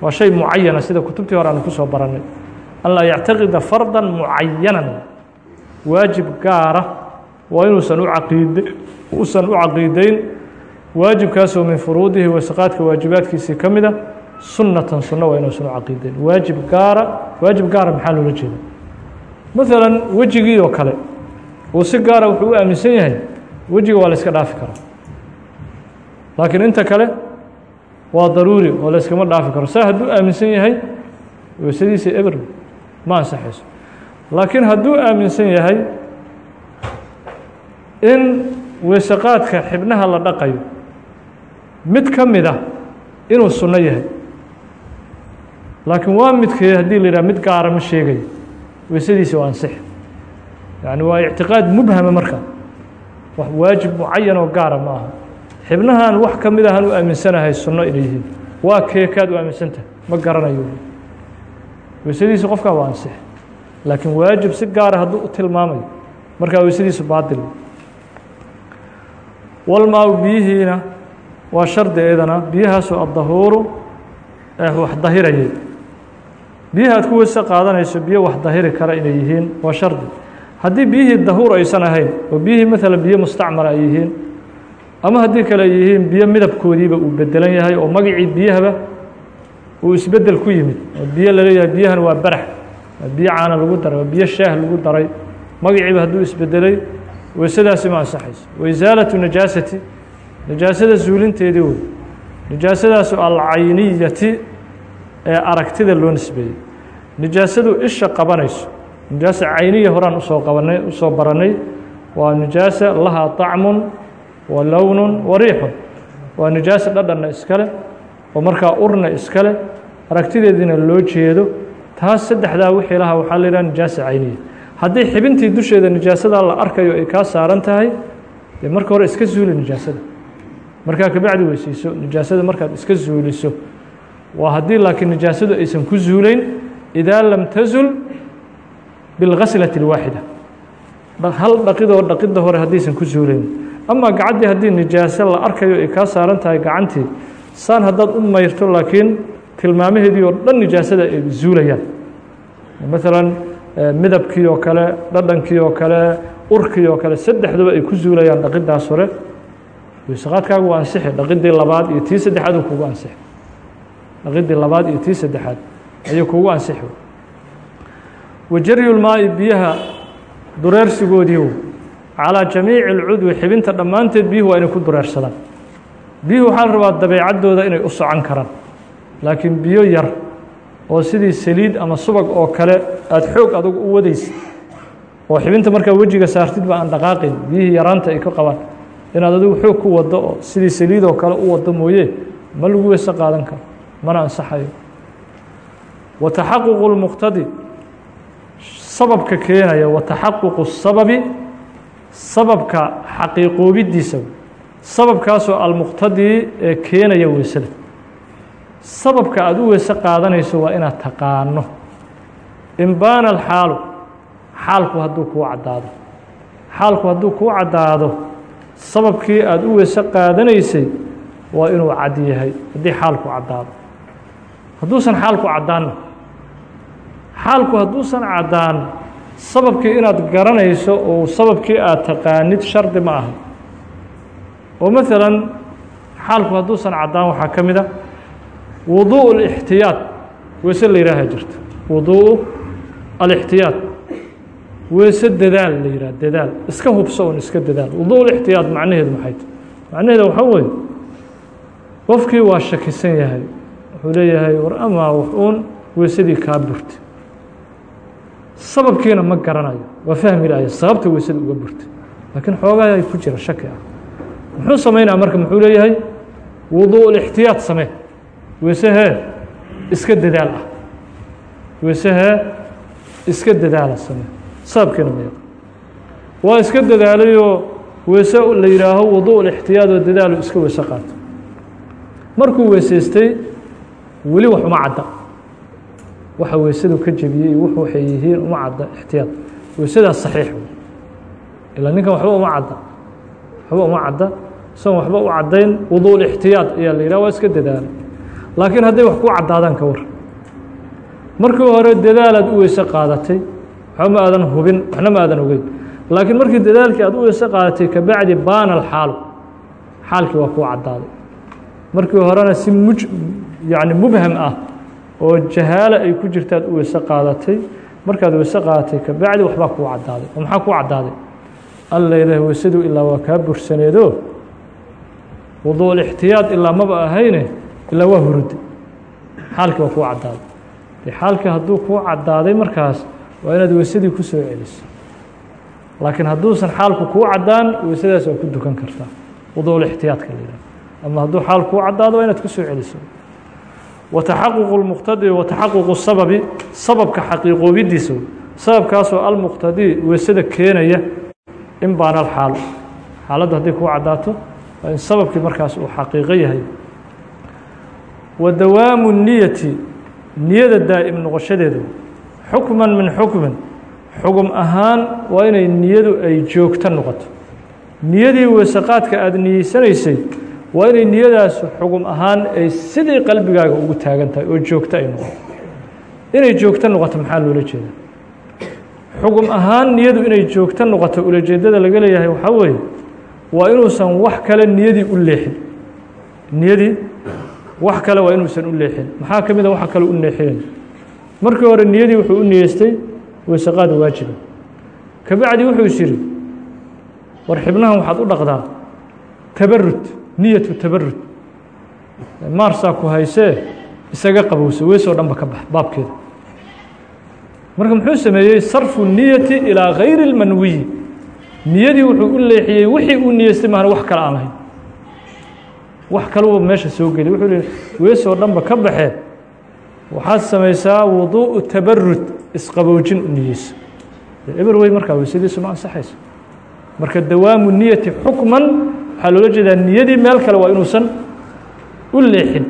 Waa shay mucayana sida kutubtii hore aanu ku soo barannay. An laa yactaqida fardan mucayanan waajib gaara waa inuusan uusan u caqiideyn waajibkaasoo min furuudihi weysaqaadka waajibaadkiisii ka mida sunnatan sunno waa inuusan u caqiideyn. Waajib gaara waajib gaara maxaa loola jeeda maalan wejigii oo kale uu si gaara wuxuu u aaminsan yahay wejiga waa la iska dhaafi karaa. Laakiin inta kale waa daruuri oo la yskama dhaafi karo. Saa hadduu aaminsan yahay weysadiisa eber ma ansaxayso. Laakiin hadduu aaminsan yahay in weeseqaadka xibnaha la dhaqayo. Mid ka mid ah inuu sunno yahay. Laakiin waa midkee haddii la yidhaha mid gaara ma sheegayo weysadiisa waa ansix. Yacni waa ictiqaad mubhama marka. Wax waajib mucayan oo gaara ma aha. Xibnahan wax ka mid ahaan u aaminsanahay sunno inay yihiin. Waa keekaad u aaminsantahay ma garanayo. Weysadiisa qofkaa waa ansix. Laakiin waajib si gaara hadduu u tilmaamayo. Markaa weysadiisu baadil walmaa biyihiina waa shardi eedana biyahaasu addahuuru ee wax dahirayay. Biyaha aad ku weyse qaadanayso biyo wax dahiri kara inay yihiin waa shardi. Haddii biyihii dahuur aysan ahayn oo biyihii maalan biyo mustacmala ay yihiin ama haddii kale ay yihiin biyo midabkoodiiba uu bedelan yahay oo magacii biyahaba uu isbeddel ku yimid oo biyo la leeyahay biyahan waa barax biyo caana lagu daray waa biyo shaah lagu daray magaciiba hadduu isbedelay weysadaasi ma ansaxayso waisaalatu najaasati najaasada zuulinteedii wey najaasadaasu alcayniyati ee aragtida loo nisbeeyey. Nijaasadu isha qabanayso. Nijaasa cayniya horaan u soo qabanay u soo baranay waa nijaasa lahaa طacmun wa lownun wa riixun. Waa nijaasa dhadhanna iskale oo markaa urna iskale. Aragtideediina loo jeedo. Taas saddexdaa wixii lahaa waxaa la yidhaha nijaasa cayniya haddii xibintii dusheeda nijaasadaa la arkayo ay kaa saaran tahay dee marka hore iska zuuli nijaasada. Markaa kabacdi weysiiso nijaasada markaad iska zuuliso. Waa haddii laakiin nijaasadu aysan ku zuulayn idaa lam tazul bilgaslati اlwaaxida hal dhaqidoo dhaqidda hore haddaysan ku zuulayn. Ama gacaddii haddii nijaaso la arkayo ay kaa saaran tahay gacantii saan haddaad u mayrto laakiin tilmaamaheedii oo dhan nijaasada ay zuulayaan. Maalan midabkii oo kale dhadhankii oo kale urkii oo kale saddexduba ay ku zuulayaan dhaqiddaas hore. Weysaqaadkaagu waa ansixi dhaqidii labaad iyo tii saddexaad uu kugu ansixi. Dhaqidii labaad iyo tii saddexaad ayuu kugu ansixi. Wajaryulmaa'i biyaha dureersigoodii calىa jamiici اlcudwi xibinta dhammaanteed biyuhu waa inay ku dureersadaan. Biyuhu waxaa la rabaa dabeecaddooda inay u socon karaan laakiin biyo yar oo sidii saliid ama subag oo kale aada xoog adugu u wadaysa oo xibinta markaa wejiga saartidba aan dhaqaaqayn biyihii yaraanta ay ka qabaan inaad adigu xoog ku waddo oo sidii saliid oo kale u waddo mooye ma lagu weyse qaadan karo mana ansaxayo. Wa taxaququ اlmuqtadi sababka keenaya wa taxaququ sababi sababka xaqiiqoobiddiisa sababkaasoo almuqtadii ee keenaya weysada sababka aada u weyse qaadanayso waa inaad taqaano. In baana alxaalu xaalku hadduu kuu caddaado. Xaalku hadduu kuu caddaado sababkii aada u weyse qaadanaysay waa inuu cad yahay haddii xaalku caddaado. Hadduusan xaalku caddaanna xaalku hadduusan caddaan sababkii inaad garanayso oo sababkii aad taqaanid shardi ma aha. Oo maalan xaalku hadduusan caddaan waxaa ka mid a wuduuء اlاxtiyaad weyse la yihaaha jirto wuduuءu alاxtiyaad weyse dadaal la yihah dadaal iska hubso un iska dadaal wuduuء اlاxtiyaad macnaheedu maxay ta macnaheeda waxaa weeye qofkii waa shakisan yahay wuxuu leeyahay war amaa wax uun weysadii kaa burtay sababkiina ma garanayo waa fahmi laaya sababta weysada uga burtay laakiin xoogaa ay ku jira shaki ah muxuu samaynaya marka muxuu leeyahay wuduuء اlاxtiyaad samee weesehee iska dadaal ah. Weesehee iska dadaala ah, same saabkeena meeq waa iska dadaalayoo weese la yidhaaho waduuc lixtiyaad oo dadaalu iska weese qaato. Markuu weesaystay weli wax uma cadda. Waxa weesadu ka jebiyey wux waxay yihiin uma cadda ixtiyaad. Weesadaas saxiix ilaa ninkan waxba uma cadda. Waxba uma cadda. San waxba u caddayn waduuc lixtiyaad ayaa la yidhaha waa iska dadaala laakiin hadday wax ku caddaadaan ka war. Markii hore dadaalaad u weyse qaadatay waxba ma aadan hubin waxna ma aadan ogeyn. Laakiin markii dadaalkii aad u weyse qaadatay kabacdi baana alxaalu xaalkii waa kuu cadaaday markii horena si muj yacni mubham ah oo jahaalo ay ku jirta aad u weyse qaadatay markaad weyse qaadatay kabacdi waxbaa kuu caddaaday oo maxaa kuu caddaaday? Alla ilaah weysaduu ilaa waa kaa bursaneedo wuduul ixtiyaad ilaa maba ahayne ilaa waa hurudda xaalkii waa kuu caddaaday. De xaalkii hadduu kuu caddaaday markaas waa inaad weysadii ku soo celiso. Laakiin hadduusan xaalku kuu caddaan weysadaas waa ku dukan kartaa wuduul ixtiyaadka la yidhaha ama hadduu xaal kuu caddaado waa inaad ku soo celiso. Wataxaququ اlmuqtadi wataxaququ sababi sababka xaqiiqoobidiisa sababkaasoo almuqtadi weysada keenaya in baana alxaalo xaaladdu hadday kuu caddaato waa in sababkii markaas uu xaqiiqo yahay wa dawaamu niyati niyada daa'im noqoshadeedu. Xukman min xukmin xugum ahaan waa inay niyadu ay joogto noqoto. Niyadii weesaqaadka aada niyeysanaysay waa inay niyadaas xugum ahaan ay sidii qalbigaaga ugu taagan tahay oo joogto ay noqoto. Inay joogto noqoto maxaa loola jeeda xugum ahaan niyadu inay joogto noqoto ulajeedada laga leeyahay waxaa weeye waa inuusan wax kale niyadii u leexin. Niyadii wax kale waa inuusan u leexin. Maxaa ka mid a waxa kale u leexinayn markii hore niyadii wuxuu u niyeystay weysaqaad waajiba kabacdi wuxuu is yidhi war xibnahan waxaad u dhaqdaa? Tabarud niyatu tabarud maarsaa ku haysee isaga qabowsa weysoo dhanba ka bax baabkeeda. Marka muxuu sameeyey sarfu niyati ilaa gayri اlmanwiyi niyadii wuxuu u leexiyey wixii uu niyeystay maana wax kale aan lahayn wax kaluba meesha soo geli wuxuu leey weesoo dhanba ka baxee? Waxaad samaysaa wuduuءu tabarud isqaboojin u niyeyso eber wey markaa weysadiisu ma ansaxayso marka dawaamu niyati xukman waxaa loola jeedaa niyadii meel kale waa inuusan u leexin.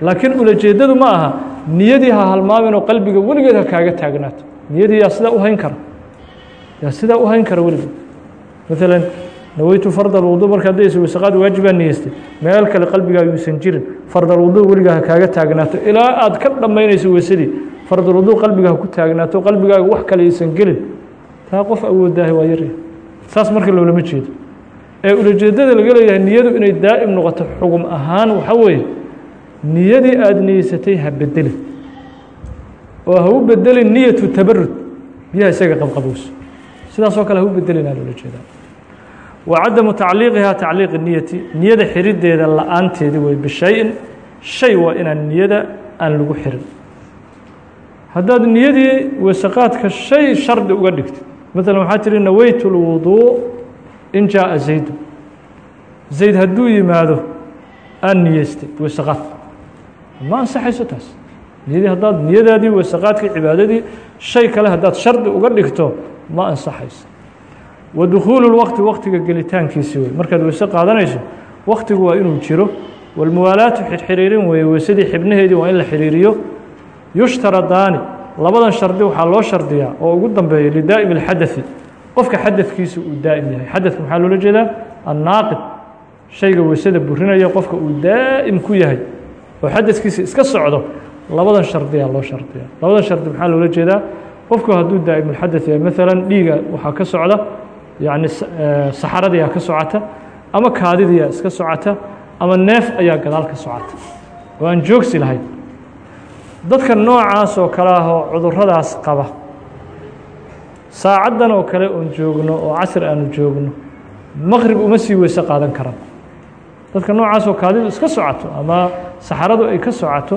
Laakiin ulajeedadu ma aha niyadii ha halmaamin oo qalbiga weligeed ha kaaga taagnaato. Niyadii yaa sidaa u hayn kara. Yaa sidaa u hayn kara weligeed. Maalan naweytu fard alwudu marka hadday isweysaqaad waajibaa niyeystay meel kale qalbigaaga yuusan jirin fardalwudu weligaa ha kaaga taagnaato ilaa aad ka dhammaynayso weysadii fardalwudu qalbiga ha ku taagnaato qalbigaaga wax kale aysan gelin taa qof awoodaahay waa yarya saas marka loolama jeedo ee ulajeedada laga leeyahay niyadu inay daa'im noqoto xugum ahaan waxa weeye niyadii aada niyeysatay ha bedelin oo ha u bedelin niyatu tabarud biyaha isaga qabqabowso sidaasoo kale ha u bedelinaa loola jeedaa wa cadamu tacliiqihaa tacliiqi niyati. Niyada xiriddeeda la'aanteedii wey bishayin. Shay waa inaan niyada aan lagu xirin. Haddaad niyadii weesaqaadka shay shardi uga dhigtid. Maalan waxaa tihi naweytu lwuduu in jaaءa zaydu. Zayd hadduu yimaado aan niyeystay weesaqaad ma ansaxayso taas. Niyadii haddaad niyadaadii weesaqaadkii cibaadadii shay kale haddaad shardi uga dhigto ma ansaxayso wa dukhuulu lwaqti waqtiga gelitaankiisi wey markaad weyse qaadanayso waqtigu waa inuu jiro. Walmuwaalaatu xidxiriirin weeye weysadii xibnaheedii waa in la xidhiiriyo yushtaraطaani labadan shardi waxaa loo shardiyaa oo ugu dambeeya lidaa'imi اlxadai qofka xadadkiisa uu daa'im yahay. Xadadka maxaa loola jeedaa? Annaaqid. Shayga weysada burinaya qofka uu daa'im ku yahay. Oo xadadkiisa iska socdo. Labadan shardiyaa loo shardiyaa. Labadan shardi maxaa loola jeedaa? Qofku hadduu daa'imulxadad yahay maalan dhiiga waxaa ka socda yacni saxaradiyaa ka socota ama kaadidiyaa iska socota ama neef ayaa gadaal ka socota oo aan joogsi lahayn. Dadka noocaas oo kale ah oo cuduradaas qaba. Saacaddan oo kale oon joogno oo casri aanu joogno maqrib uma sii weyse qaadan karaan dadka noocaas oo kaadidu iska socoto ama saxaradu ay ka socoto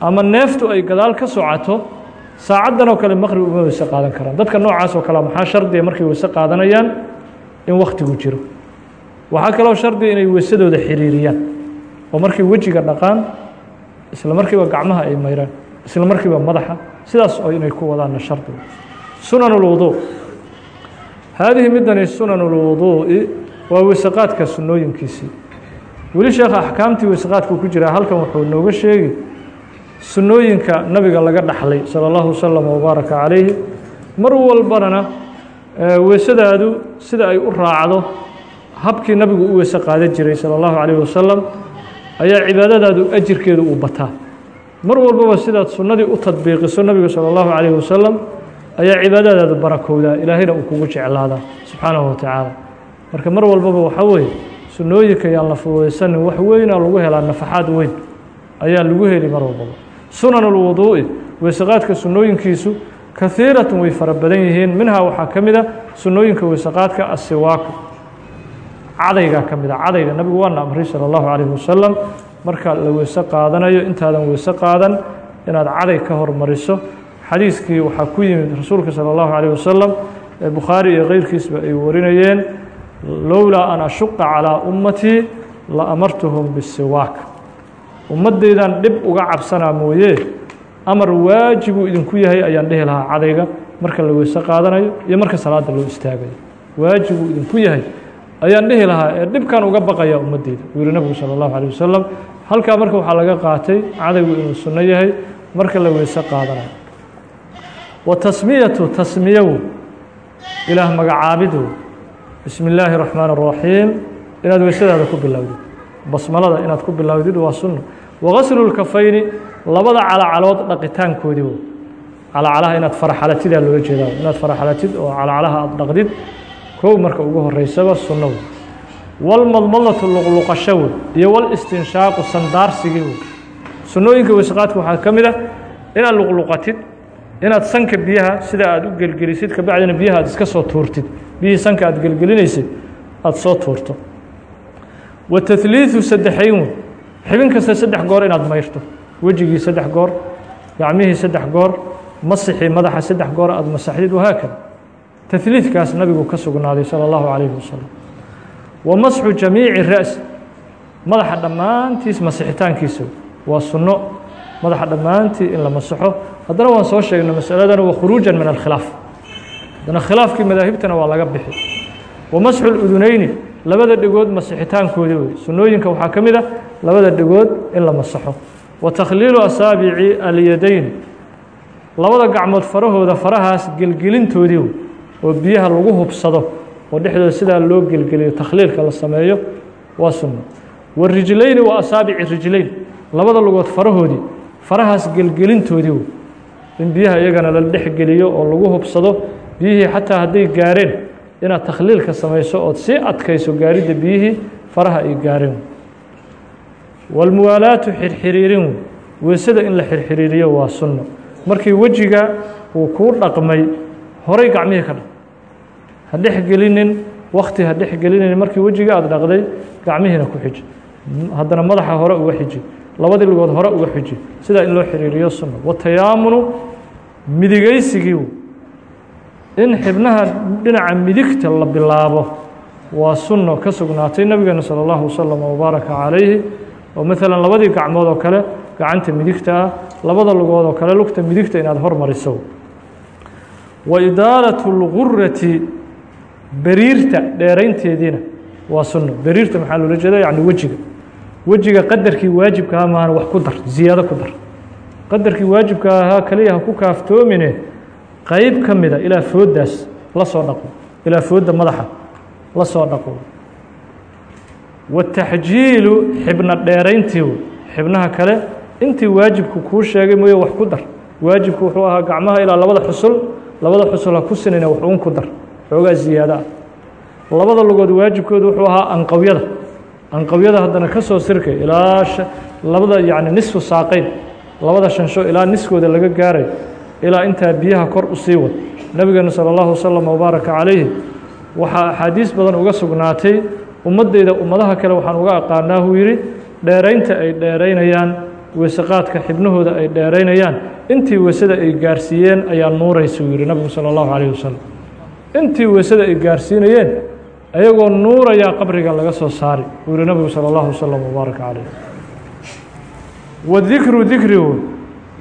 ama neeftu ay gadaal ka socoto saacaddan oo kale maqrib uma weyse qaadan karaan dadka noocaas oo kale maxaa shardiga markay weyse qaadanayaan in waktigu jiro waxaa kaloo shardiga inay weysadooda xiriiriyaan oo markay wejiga dhaqaan isla markiiba gacmaha ay mayraan isla markiiba madaxa sidaas oo inay ku wadaanna shardiga sunan اlwuduء haadihi midani sunan اlwuduuءi waa weysaqaadka sunooyinkiisii weli sheekha axkaamtii weysaqaadku ku jiraa halkan wuxuu nooga sheegi sunooyinka nabiga laga dhaxlay salى اllahu waslm wbaaraka calayhi mar walbanana weysadaadu sida ay u raacdo habkii nabigu u weyse qaadan jiray salى اllahu عalيه wasalam ayaa cibaadadaadu ajirkeedu uu bataa mar walbaba sidaad sunnadii u tadbiiqiso nabiga salى اllahu عalيه wasalam ayaa cibaadadaadu barakowdaa ilaahayna uu kugu jeclaadaa subxaanahu watacaala marka mar walbaba waxaa weeye sunnooyinka yaan la fududaysanin wax weynaa lagu helaa nafaxaad weyn ayaa lagu heli mar walbaba sunan اlwuduu'i weysaqaadka sunnooyinkiisu kahiiratan way fara badan yihiin minhaa waxaa ka mid a sunnooyinka weysaqaadka asiwaaku cadaygaa ka mid a cadayga nabigu waana amray salى اllahu calayhi wasalam marka la weyse qaadanayo intaadan weyse qaadan inaad caday ka hormariso xadiiskii waxaa ku yimid rasuulka salى اllahu عalيه wasalam ee bukhaari iyo keyrkiisba ay warinayeen lowlaa an ashuqa calىa ummatii la amartuhum bisiwaak ummaddaydan dhib uga cabsanaa mooye amar waajibuu idinku yahay ayaan dhehi lahaa cadayga marka la weyse qaadanayo iyo marka salaada loo istaagayo waajibuu idinku yahay ayaan dhehi lahaa ee dhibkan uga baqaya ummaddeyda wuu yihi nabigu salى اllahu alيه wasalam halkaa marka waxaa laga qaatay cadaygu inuu sunno yahay marka la weyse qaadanayo wa tasmiyatu tasmiyawu ilaah magacaabidu bismi اllaahi الraxmaan الraxiim inaad weysadaada ku bilowdid basmalada inaad ku bilowdid waa sunno wagaslu lkafayni labada calacalood dhaqitaankoodii wo calacalaha inaad faraxalatidaa loola jeedaa. Inaad faraxalatid oo calacalaha aad dhaqdid kow marka ugu horeysaba sunno wey walmadmadatu luqluqasho wey iyo walistinshaaqu sandaarsigii wey sunnooyinka weysaqaadka waxaa ka mid ah inaad luqluqatid inaad sanka biyaha sida aad u gelgelisid kabacdina biyaha aad iska soo tuurtid. Biyihii sanka aad gelgelinaysid aada soo tuurto. Wa tahliidu saddexayn wey xibin kasta saddex goor inaad mayrto. Wejigii saddex goor gacmihii saddex goor masixii madaxa saddex goor aada masaxdid wahaakada tahliidkaas nabigu ka sugnaaday salى اllahu calayhi wasalam wa masxu jamiici ra's madaxa dhammaantiis masixitaankiisa waa sunno. Madaxa dhammaantii in la masaxo. Haddana waan soo sheegnay masaladan wa khuruujan min alkhilaaf. Haddana khilaafkii madaahibtana waa laga bixi. Wa masxu ludunayni labada dhegood masixitaankoodii wey. Sunnooyinka waxaa ka mid ah labada dhegood in la masaxo. Wa takhliilu asaabici alyadayn. Labada gacmood farahooda farahaas gelgelintoodii oo biyaha lagu hubsado oo dhexdooda sidaa loo gelgeliyo takhliilka la sameeyo waa sunno warijlayni wa asaabici rijlayn. Labada lugood farahoodii farahaas gelgelintoodii in biyaha iyagana la dhexgeliyo oo lagu hubsado biyihii xataa hadday gaareen inaad takhliilka samayso ood sii adkayso gaaridda biyihii faraha ay gaareen walmuwaalaatu xirxiriirin wey weysada in la xirxiriiriyo waa sunno. Markii wejiga uu kuu dhaqmay horay gacmihii ka dhaq ha dhex gelinin wakti ha dhex gelinin markii wejiga aada dhaqday gacmihiina ku xiji. Haddana madaxa hore uga xiji. Labadii lugood hore uga xiji. Sidaa in loo xiriiriyo sunno. Watayaamunu midigaysigii in xibnaha dhinaca midigta la bilaabo waa sunno ka sugnaatay nabigeena salى اllahu wasalam wbaaraka calayhi oo maalan labadii gacmood oo kale gacanta midigta ah labada lugood oo kale lugta midigta inaad hormariso. Wa idaalatu اlgurati beriirta dheeraynteediina waa sunno beriirta maxaa loola jeeda yani wejiga. Wejiga qadarkii waajibka ah maana wax ku dar ziyaado ku dar. Qadarkii waajibka ahaa kaliya ha ku kaaftoomine qayb ka mida ilaa fooddaas la soo dhaqo. Ilaa foodda madaxa la soo dhaqo wataxjiilu xibna dheerayntii xibnaha kale intii waajibku kuu sheegay mooye wax ku dar waajibku wuxuu ahaa gacmaha ilaa labada xusul labada xusul ha ku sinina wax ku dar xoogaa ziyaado ah labada lugood waajibkoodu wuxuu ahaa anqawyada anqawyada haddana ka soo sirkay ilaa labada yacni nisfu saaqayn labada shansho ilaa niskooda laga gaaray ilaa intaa biyaha kor u sii wad nebigeenu salى اllahu wasalam wbaaraka calayhi waxaa axaadiis badan uga sugnaatay ummaddeyda ummadaha kale waxaan uga aqaanaa huu yidhi dheeraynta ay dheeraynayaan weysaqaadka xibnahooda ay dheeraynayaan intii weysada ay gaarsiiyeen ayaa nuuraysa uu yidhi nabigu salى اllahu calayh wasalam intii weysada ay gaarsiinayeen ayagoo nuurayaa qabriga laga soo saari uu yihi nabigu salى اllahu wasalam wbaaraka calayh wadikru dikrigu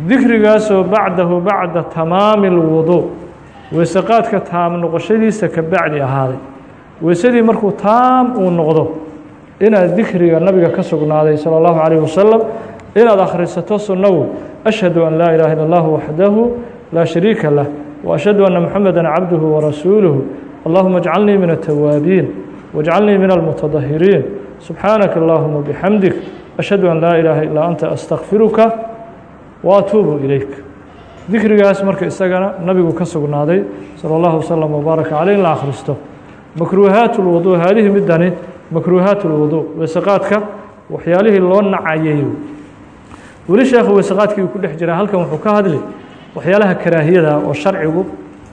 dikrigaasoo bacdahu bacda tamaami اlwuduuء weysaqaadka taam noqoshadiisa ka bacdi ahaaday weysadii markuu taam uu noqdo inaad dikriga nabiga ka sugnaaday salى اllahu عalيه wasalam inaad akhrisato sunnagu ashhadu an laa ilaha illa اllah waxdahu laa shariika lah وأشhهadu أنa محameda cabduه وrasuuluه اللهuma اجcalnii min التawaabiin واجcalnii min الmتaطahiriin subxaanaka اللهuma bxamdik أشhهadu an laa ilaaha ilaa anta أstakfiruka وأtuubu ilayk dikrigaas marka isagana nabigu ka sugnaaday salى الlahu وsلم وbaaraka عalيه in la akhristo makruuhaat الwuضوء haadihi midani makruuhaat الwuضوء weysaqaadka waxyaalihii loo nacayay weli sheekha weysaqaadkii uu ku dhex jiraa halkan wuxuu ka hadli waxyaalaha karaahiyada oo sharcigu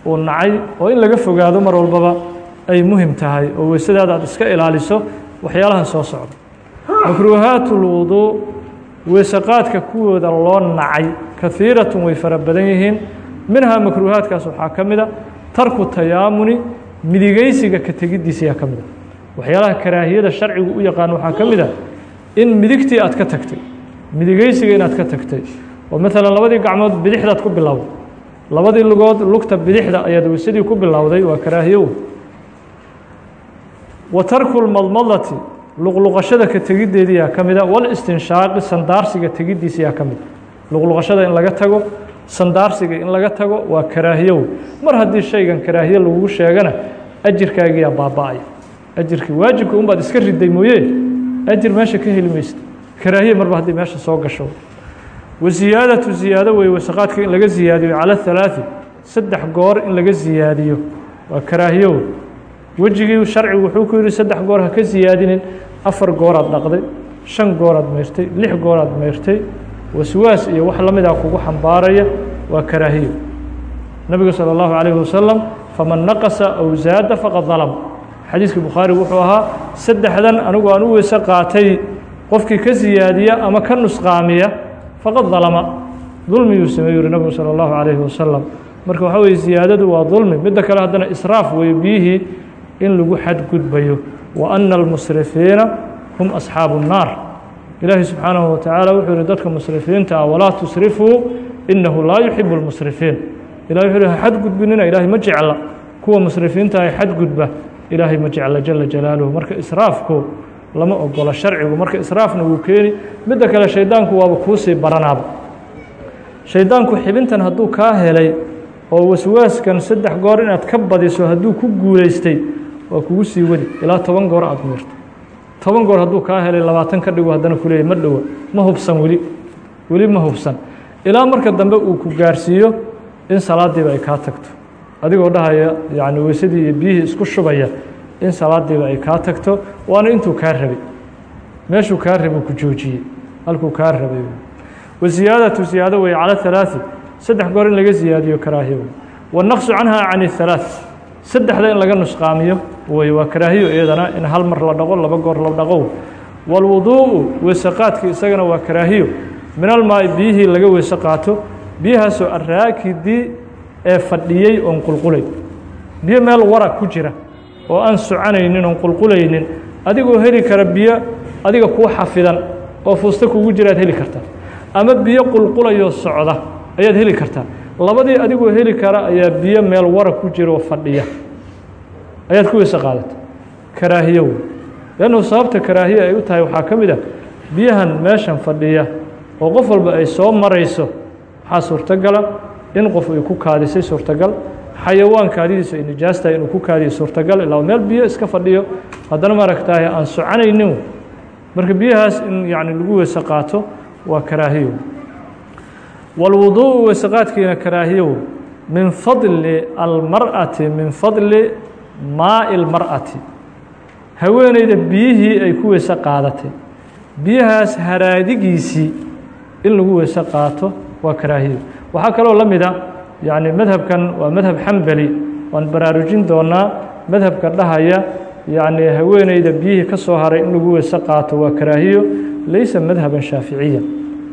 uu nacay oo in laga fogaado mar walbaba ay muhim tahay oo weysadaada aad iska ilaaliso waxyaalahan soo socda makruuhaat اlwuضuء weysaqaadka kuwooda loo nacay kahiiratun way fara badan yihiin minhaa makruuhaadkaas waxaa ka mid a tarku tayaamuni midigeysiga ka tegiddiisa ayaa ka mid a waxyaalaha karaahiyada sharcigu u yaqaan waxaa ka mid a in midigtii aad ka tagtay midigeysiga inaad ka tagtay oo maalan labadii gacmood bidixdaad ku bilowday labadii lugood lugta bidixda ayaad weysadii ku bilowday waa karaahiyow. Wa tarku lmadmadati luqluqashada ka tegiddeediyaa ka mida walistinshaaqi sandaarsiga tegiddiisayaa ka mida luqluqashada in laga tago sandaarsiga in laga tago waa karaahiyow. Mar haddii shaygan karaahiye lagugu sheegana ajirkaagiyaa baaba-aya. Ajirkii waajibka unbaad iska riday mooye ajir meesha ka heli maysta karaahiye marba haddii meesha soo gasho. Wa ziyaadatu ziyaado weeye wasaqaadka in laga ziyaadiyo cala halaaثi saddex goor in laga ziyaadiyo. Waa karaahiyow. Wejigii sharcigu wuxuu ku yihi saddex goor ha ka ziyaadinin afar gooraad dhaqday shan gooraad mayrtay lix gooraad mayrtay waswaas iyo wax la mida kugu xambaaraya waa karaahiyo nebigu salى اllahu عalayه wasalam faman naqasa aw zaada faqad dalm xadiiskii bukhaari wuxuu ahaa saddexdan anigu aan u weyse qaatay qofkii ka ziyaadiya ama ka nusqaamiya faqad dalama dulmiyuu sameey yuri nebigu salى اllahu عalayhi wasalam marka waxaa weye ziyaadadu waa dulmi midda kale haddana israaf weeye biyihii in lagu xadgudbayo wa ana almusrifiina hum asxaabu الnaar ilaahi subxaanahu watacaala wuxuu yihi dadka musrifiinta ah walaa tusrifuu inahu laa yuxibu اlmusrifiin ilahi wuxuu yihi xadgudbinina ilaahay ma jecla. Kuwa musrifiinta ah xadgudba ilaahay ma jecla jala jalaaluhu. Marka israafku lama ogola sharcigu marka israafna wuu keeni. Midda kale shaydaanku waaba kuusii baranaaba. Shaydaanku xibintan hadduu kaa helay oo waswaaskan saddex goor inaad ka badiso hadduu ku guulaystay waa kugu sii wadi. Ilaa toban goor aad miirto toban goor hadduu kaa helay labaatan ka dhigo haddana ku leeyay ma dhowa ma hubsan weli. Weli ma hubsan. Ilaa marka dambe uu ku gaarsiiyo in salaadiiba ay kaa tagto. Adigoo dhahaya yacni weysadii iyo biyihii isku shubaya in salaadiiba ay kaa tagto waana intuu kaa rabay. Meeshuu kaa rabay ku joojiyey. Halkuu kaa rabay. Wa siyaadatu ziyaado wey cala halaai saddex goor in laga ziyaadiyo karaahiyo wanaqsu canhaa can اhalaat saddexda in laga nusqaamiyo wey waa karaahiyo iyadana in hal mar la dhaqo laba goor la dhaqo wاlwuduuءu weyse isagana waa karaahiyo min almaai biyihii laga weyse qaato biyahaasoo araakidi ee fadhiyey oon qulqulay. Biyo meel wara ku jira oo aan soconaynin oon qulqulaynin. Adigoo heli kara biyo adiga kuu xafidan oo fuusta kugu jiraad heli kartaa ama biyo qulqulayoo socda ayaad heli kartaa labadii adigoo heli kara ayaa biyo meel wara ku jira oo fadhiya ayaad ku weyse qaadata? Karaahiyo wey. Leannu sababta karaahiya ay u tahay waxaa ka mid ah biyahan meeshan fadhiya oo qof walba ay soo marayso waxaa suurtogala in qof ay ku kaadisay suurtagal. Xayawaan kaadidiisu ay nijaas tahay inuu ku kaadiyo suurtagal ilaa meel biyo iska fadhiyo. Haddana maaragtaay aan soconaynin marka biyahaas in yacni lagu weyse qaato waa karaahiyo wاlwuduuءu weyse qaadkiina karaahiyo min fadli almar'ati min fadli maaءi اlmar'ati haweeneyda biyihii ay ku weyse qaadatay. Biyahaas haraadigiisii in lagu weyse qaato waa karaahiyo waxaa kaloo la mida yacni madhabkan waa madhab xambeli waan baraarujin doonaa madhabka dhahaya yacni haweeneyda biyihii ka soo haray in lagu weyse qaato waa karaahiyo. Laysa madhaban shaaficiya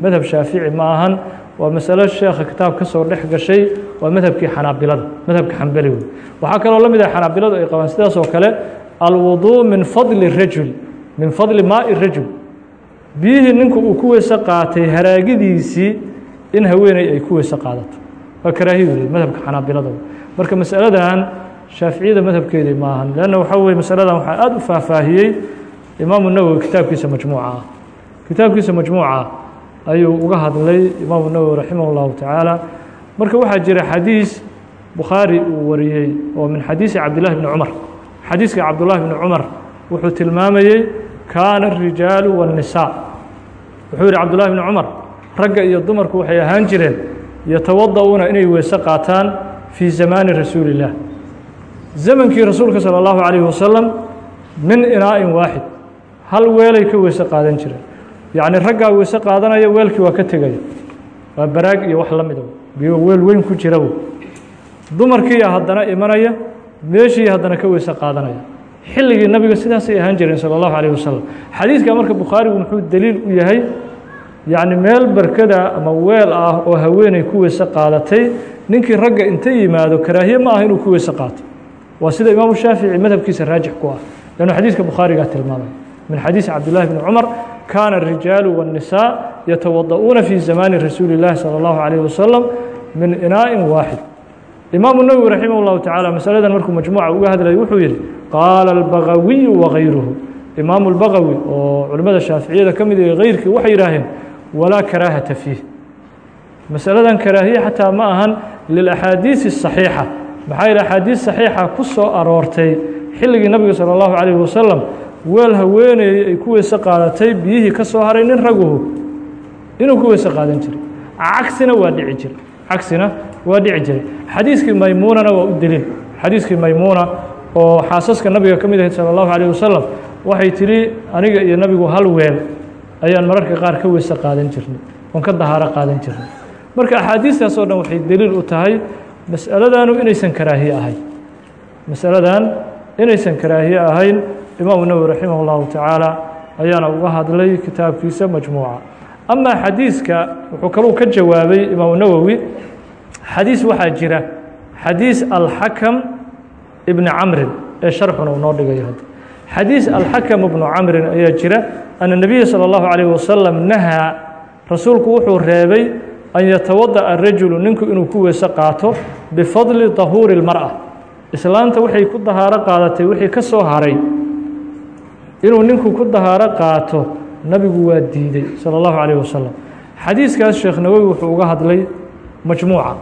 madhab shaafici ma ahan waa masalo sheekha kitaab ka soo dhex gashay waa madhabkii xanaabilada madhabka xambeli wey waxaa kaloo la mid ah xanaabiladu ay qabaan sidaas oo kale alwuduu min fadli rajul min fadli maa'i rajul. Biyihii ninku uu ku weyse qaatay haraagidiisii in haweeney ay ku weyse qaadato. Waa karaahiyu madhabka xanaabilada marka masaladan shaaficiyada madhabkeedii ma ahan leanna waxaa weye masaladan waxaa aada u faahfaahiyey imaamu nawowi kitaabkiisa majmuuca. Ah kitaabkiisa majmuuca ayuu uga hadlay imaamu nawowi raximah اllahu tacaala marka waxaa jira xadiis bukhaari uu wariyey oo min xadiisi cabdillahi bni cumar xadiiska cabdullahi bni cumar wuxuu tilmaamayey kaana الrijaalu والnisaa wuxuu yihi cabdullahi bni cumar ragga iyo dumarku waxay ahaan jireen yatawada'uuna inay weyse qaataan fii zamaani rasuuli اllah zamankii rasuulka salى اllahu عalayه wasalam min inaa'in waaxid hal weelay ka weyse qaadan jireen yacni raggaa weyse qaadanaya weelkii waa ka tegaya waa baraag iyo wax la mida biyo weel weyn ku jira w dumarkiiya haddana imanaya meeshii haddana ka weyse qaadanaya xilligii nabiga sidaasay ahaan jireen salى اllahu عalيه wasalam xadiidka marka bukhaarigu muxuu deliil u yahay yacni meel barkada ama weel ah oo haweeney ku weyse qaadatay ninkii ragga inta yimaado karaahiye ma aha inuu ku weyse qaato waa sida imaamu shaafici madhabkiisa raajix ku ah lannu xadiiska bukhaarigaa tilmaamay min xadiisi cabdillahi bni cumar kaana الrijaalu والnisaa yatawada'uuna fi zamaani rasuuli اllahi salى اllahu عalيه wasalam min inaa'in waaxid imaamu nawwi raximah اllahu tacaala masaladan markuu majmuuca uga hadlayay wuxuu yihi qaala albagawiyu wagayruhu imaamu اlbagawi oo culimmada shaaficiyada ka mid iyo keyrkii waxay yidhaaheen walaa karaahata fiih masaladan karaahiye xataa ma ahan lilaxaadiisi الصaxiixa maxaa yihi axaadiis saxiixa ku soo aroortay xilligii nabiga salى اllahu عalيh wasalam weel haweeneeyey ay ku weyse qaadatay biyihii ka soo haray nin raguhu inuu ku weyse qaadan jiray cagsina waa dhici jiray cagsina waa dhici jiray xadiiskii maymuunana waa u deliil xadiiskii maymuuna oo xaasaska nabiga ka mid ahayd salى اllahu عalيه wasalam waxay tidhi aniga iyo nabigu hal weel ayaan mararka qaar ka weyse qaadan jirnay oon ka dahaaro qaadan jirnay marka axaadiistaas oo dhan waxay deliil u tahay mas'aladanu inaysan karaahiye ahayn masaladan inaysan karaahiye ahayn imaamu nawwi raximah اllahu tacaala ayaana uga hadlay kitaabkiisa majmuuca amaa xadiiska wuxuu kaluu ka jawaabay imaamu nawowi xadiis waxaa jira xadiis alxakam ibni camrin ee sharxuna uu noo dhigayo hadda xadiis alxakam ibnu camrin ayaa jira ana nebiya salى اllahu عalيه wasalam nahaa rasuulku wuxuu reebay an yatawadaأa rajulu ninku inuu ku weyse qaato bifadli طahuuri اlmarأة islaanta waxay ku dahaaro qaadatay wixii ka soo haray inuu ninku ku dahaaro qaato nabigu waa diiday salى اllahu عalيه wasalam xadiiskaas sheekh nawowi wuxuu uga hadlay majmuuca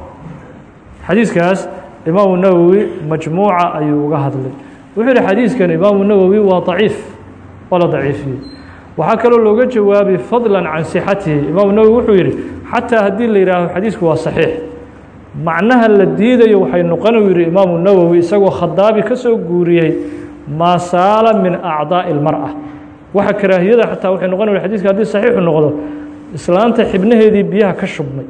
xadiiskaas imaamu nawowi majmuuca ayuu uga hadlay wuxuu yihi xadiiskan imaamu nawowi waa daciif waa la daciifiyey waxaa kaloo looga jawaabay fadla can sixatihi imaamu nawowi wuxuu yihi xataa haddii la yihaaho xadiisku waa saxiix macnaha la diidayo waxay noqon u yihi imaamu nawowi isagoo khadaabi ka soo guuriyey maa saala min acdaaءi اlmarأة waxa karaahiyada xataa waxay noqon xadiiska haddii saxiixu noqdo islaanta xibnaheedii biyaha ka shubmay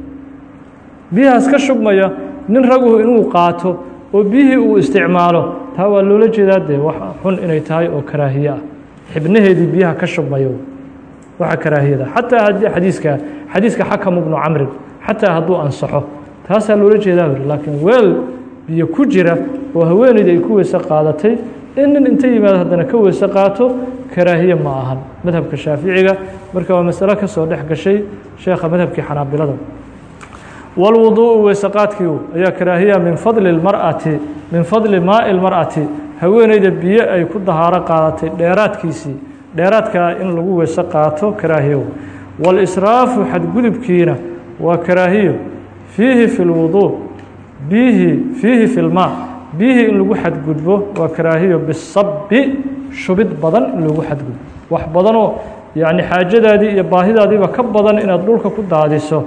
biyahaas ka shubmaya nin raguhu inuu qaato oo biyihii uu isticmaalo taa waa loola jeedaa dee wax xun inay tahay oo karaahiye ah xibnaheedii biyaha ka shubmayo waxa karaahiyada xataa haddii xadiiska xadiiska xakam bnu camrin xataa hadduu ansaxo taasaa loola jeedaa uri laakiin weel biyo ku jira oo haweeneyda ay ku weyse qaadatay in nin inta yimaado haddana ka weyse qaato karaahiye ma ahan. Madhabka shaaficiga marka waa masalo ka soo dhex gashay sheekha madhabkii xanaabilada walwuduu'u weysaqaadkiiu ayaa karaahiya min fadli lmar'ati min fadli maa'i lmar'ati haweeneyda biyo ay ku dahaaro qaadatay dheeraadkiisii dheeraadkaa in lagu weyse qaato karaahiyo. Walisraafu xadgudubkiina waa karaahiyo. Fiihi fi lwuduu biihi fiihi fi lmaa biyihii in lagu xadgudbo waa karaahiyo bisabi shubid badan in lagu xadgudbo. Wax badanoo yani xaajadaadii iyo baahidaadiiba ka badan inaad dhulka ku daadiso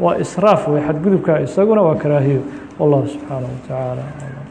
waa israaf wey xadgudubka isaguna waa karaahiyo. Wallahu subxaanaه wa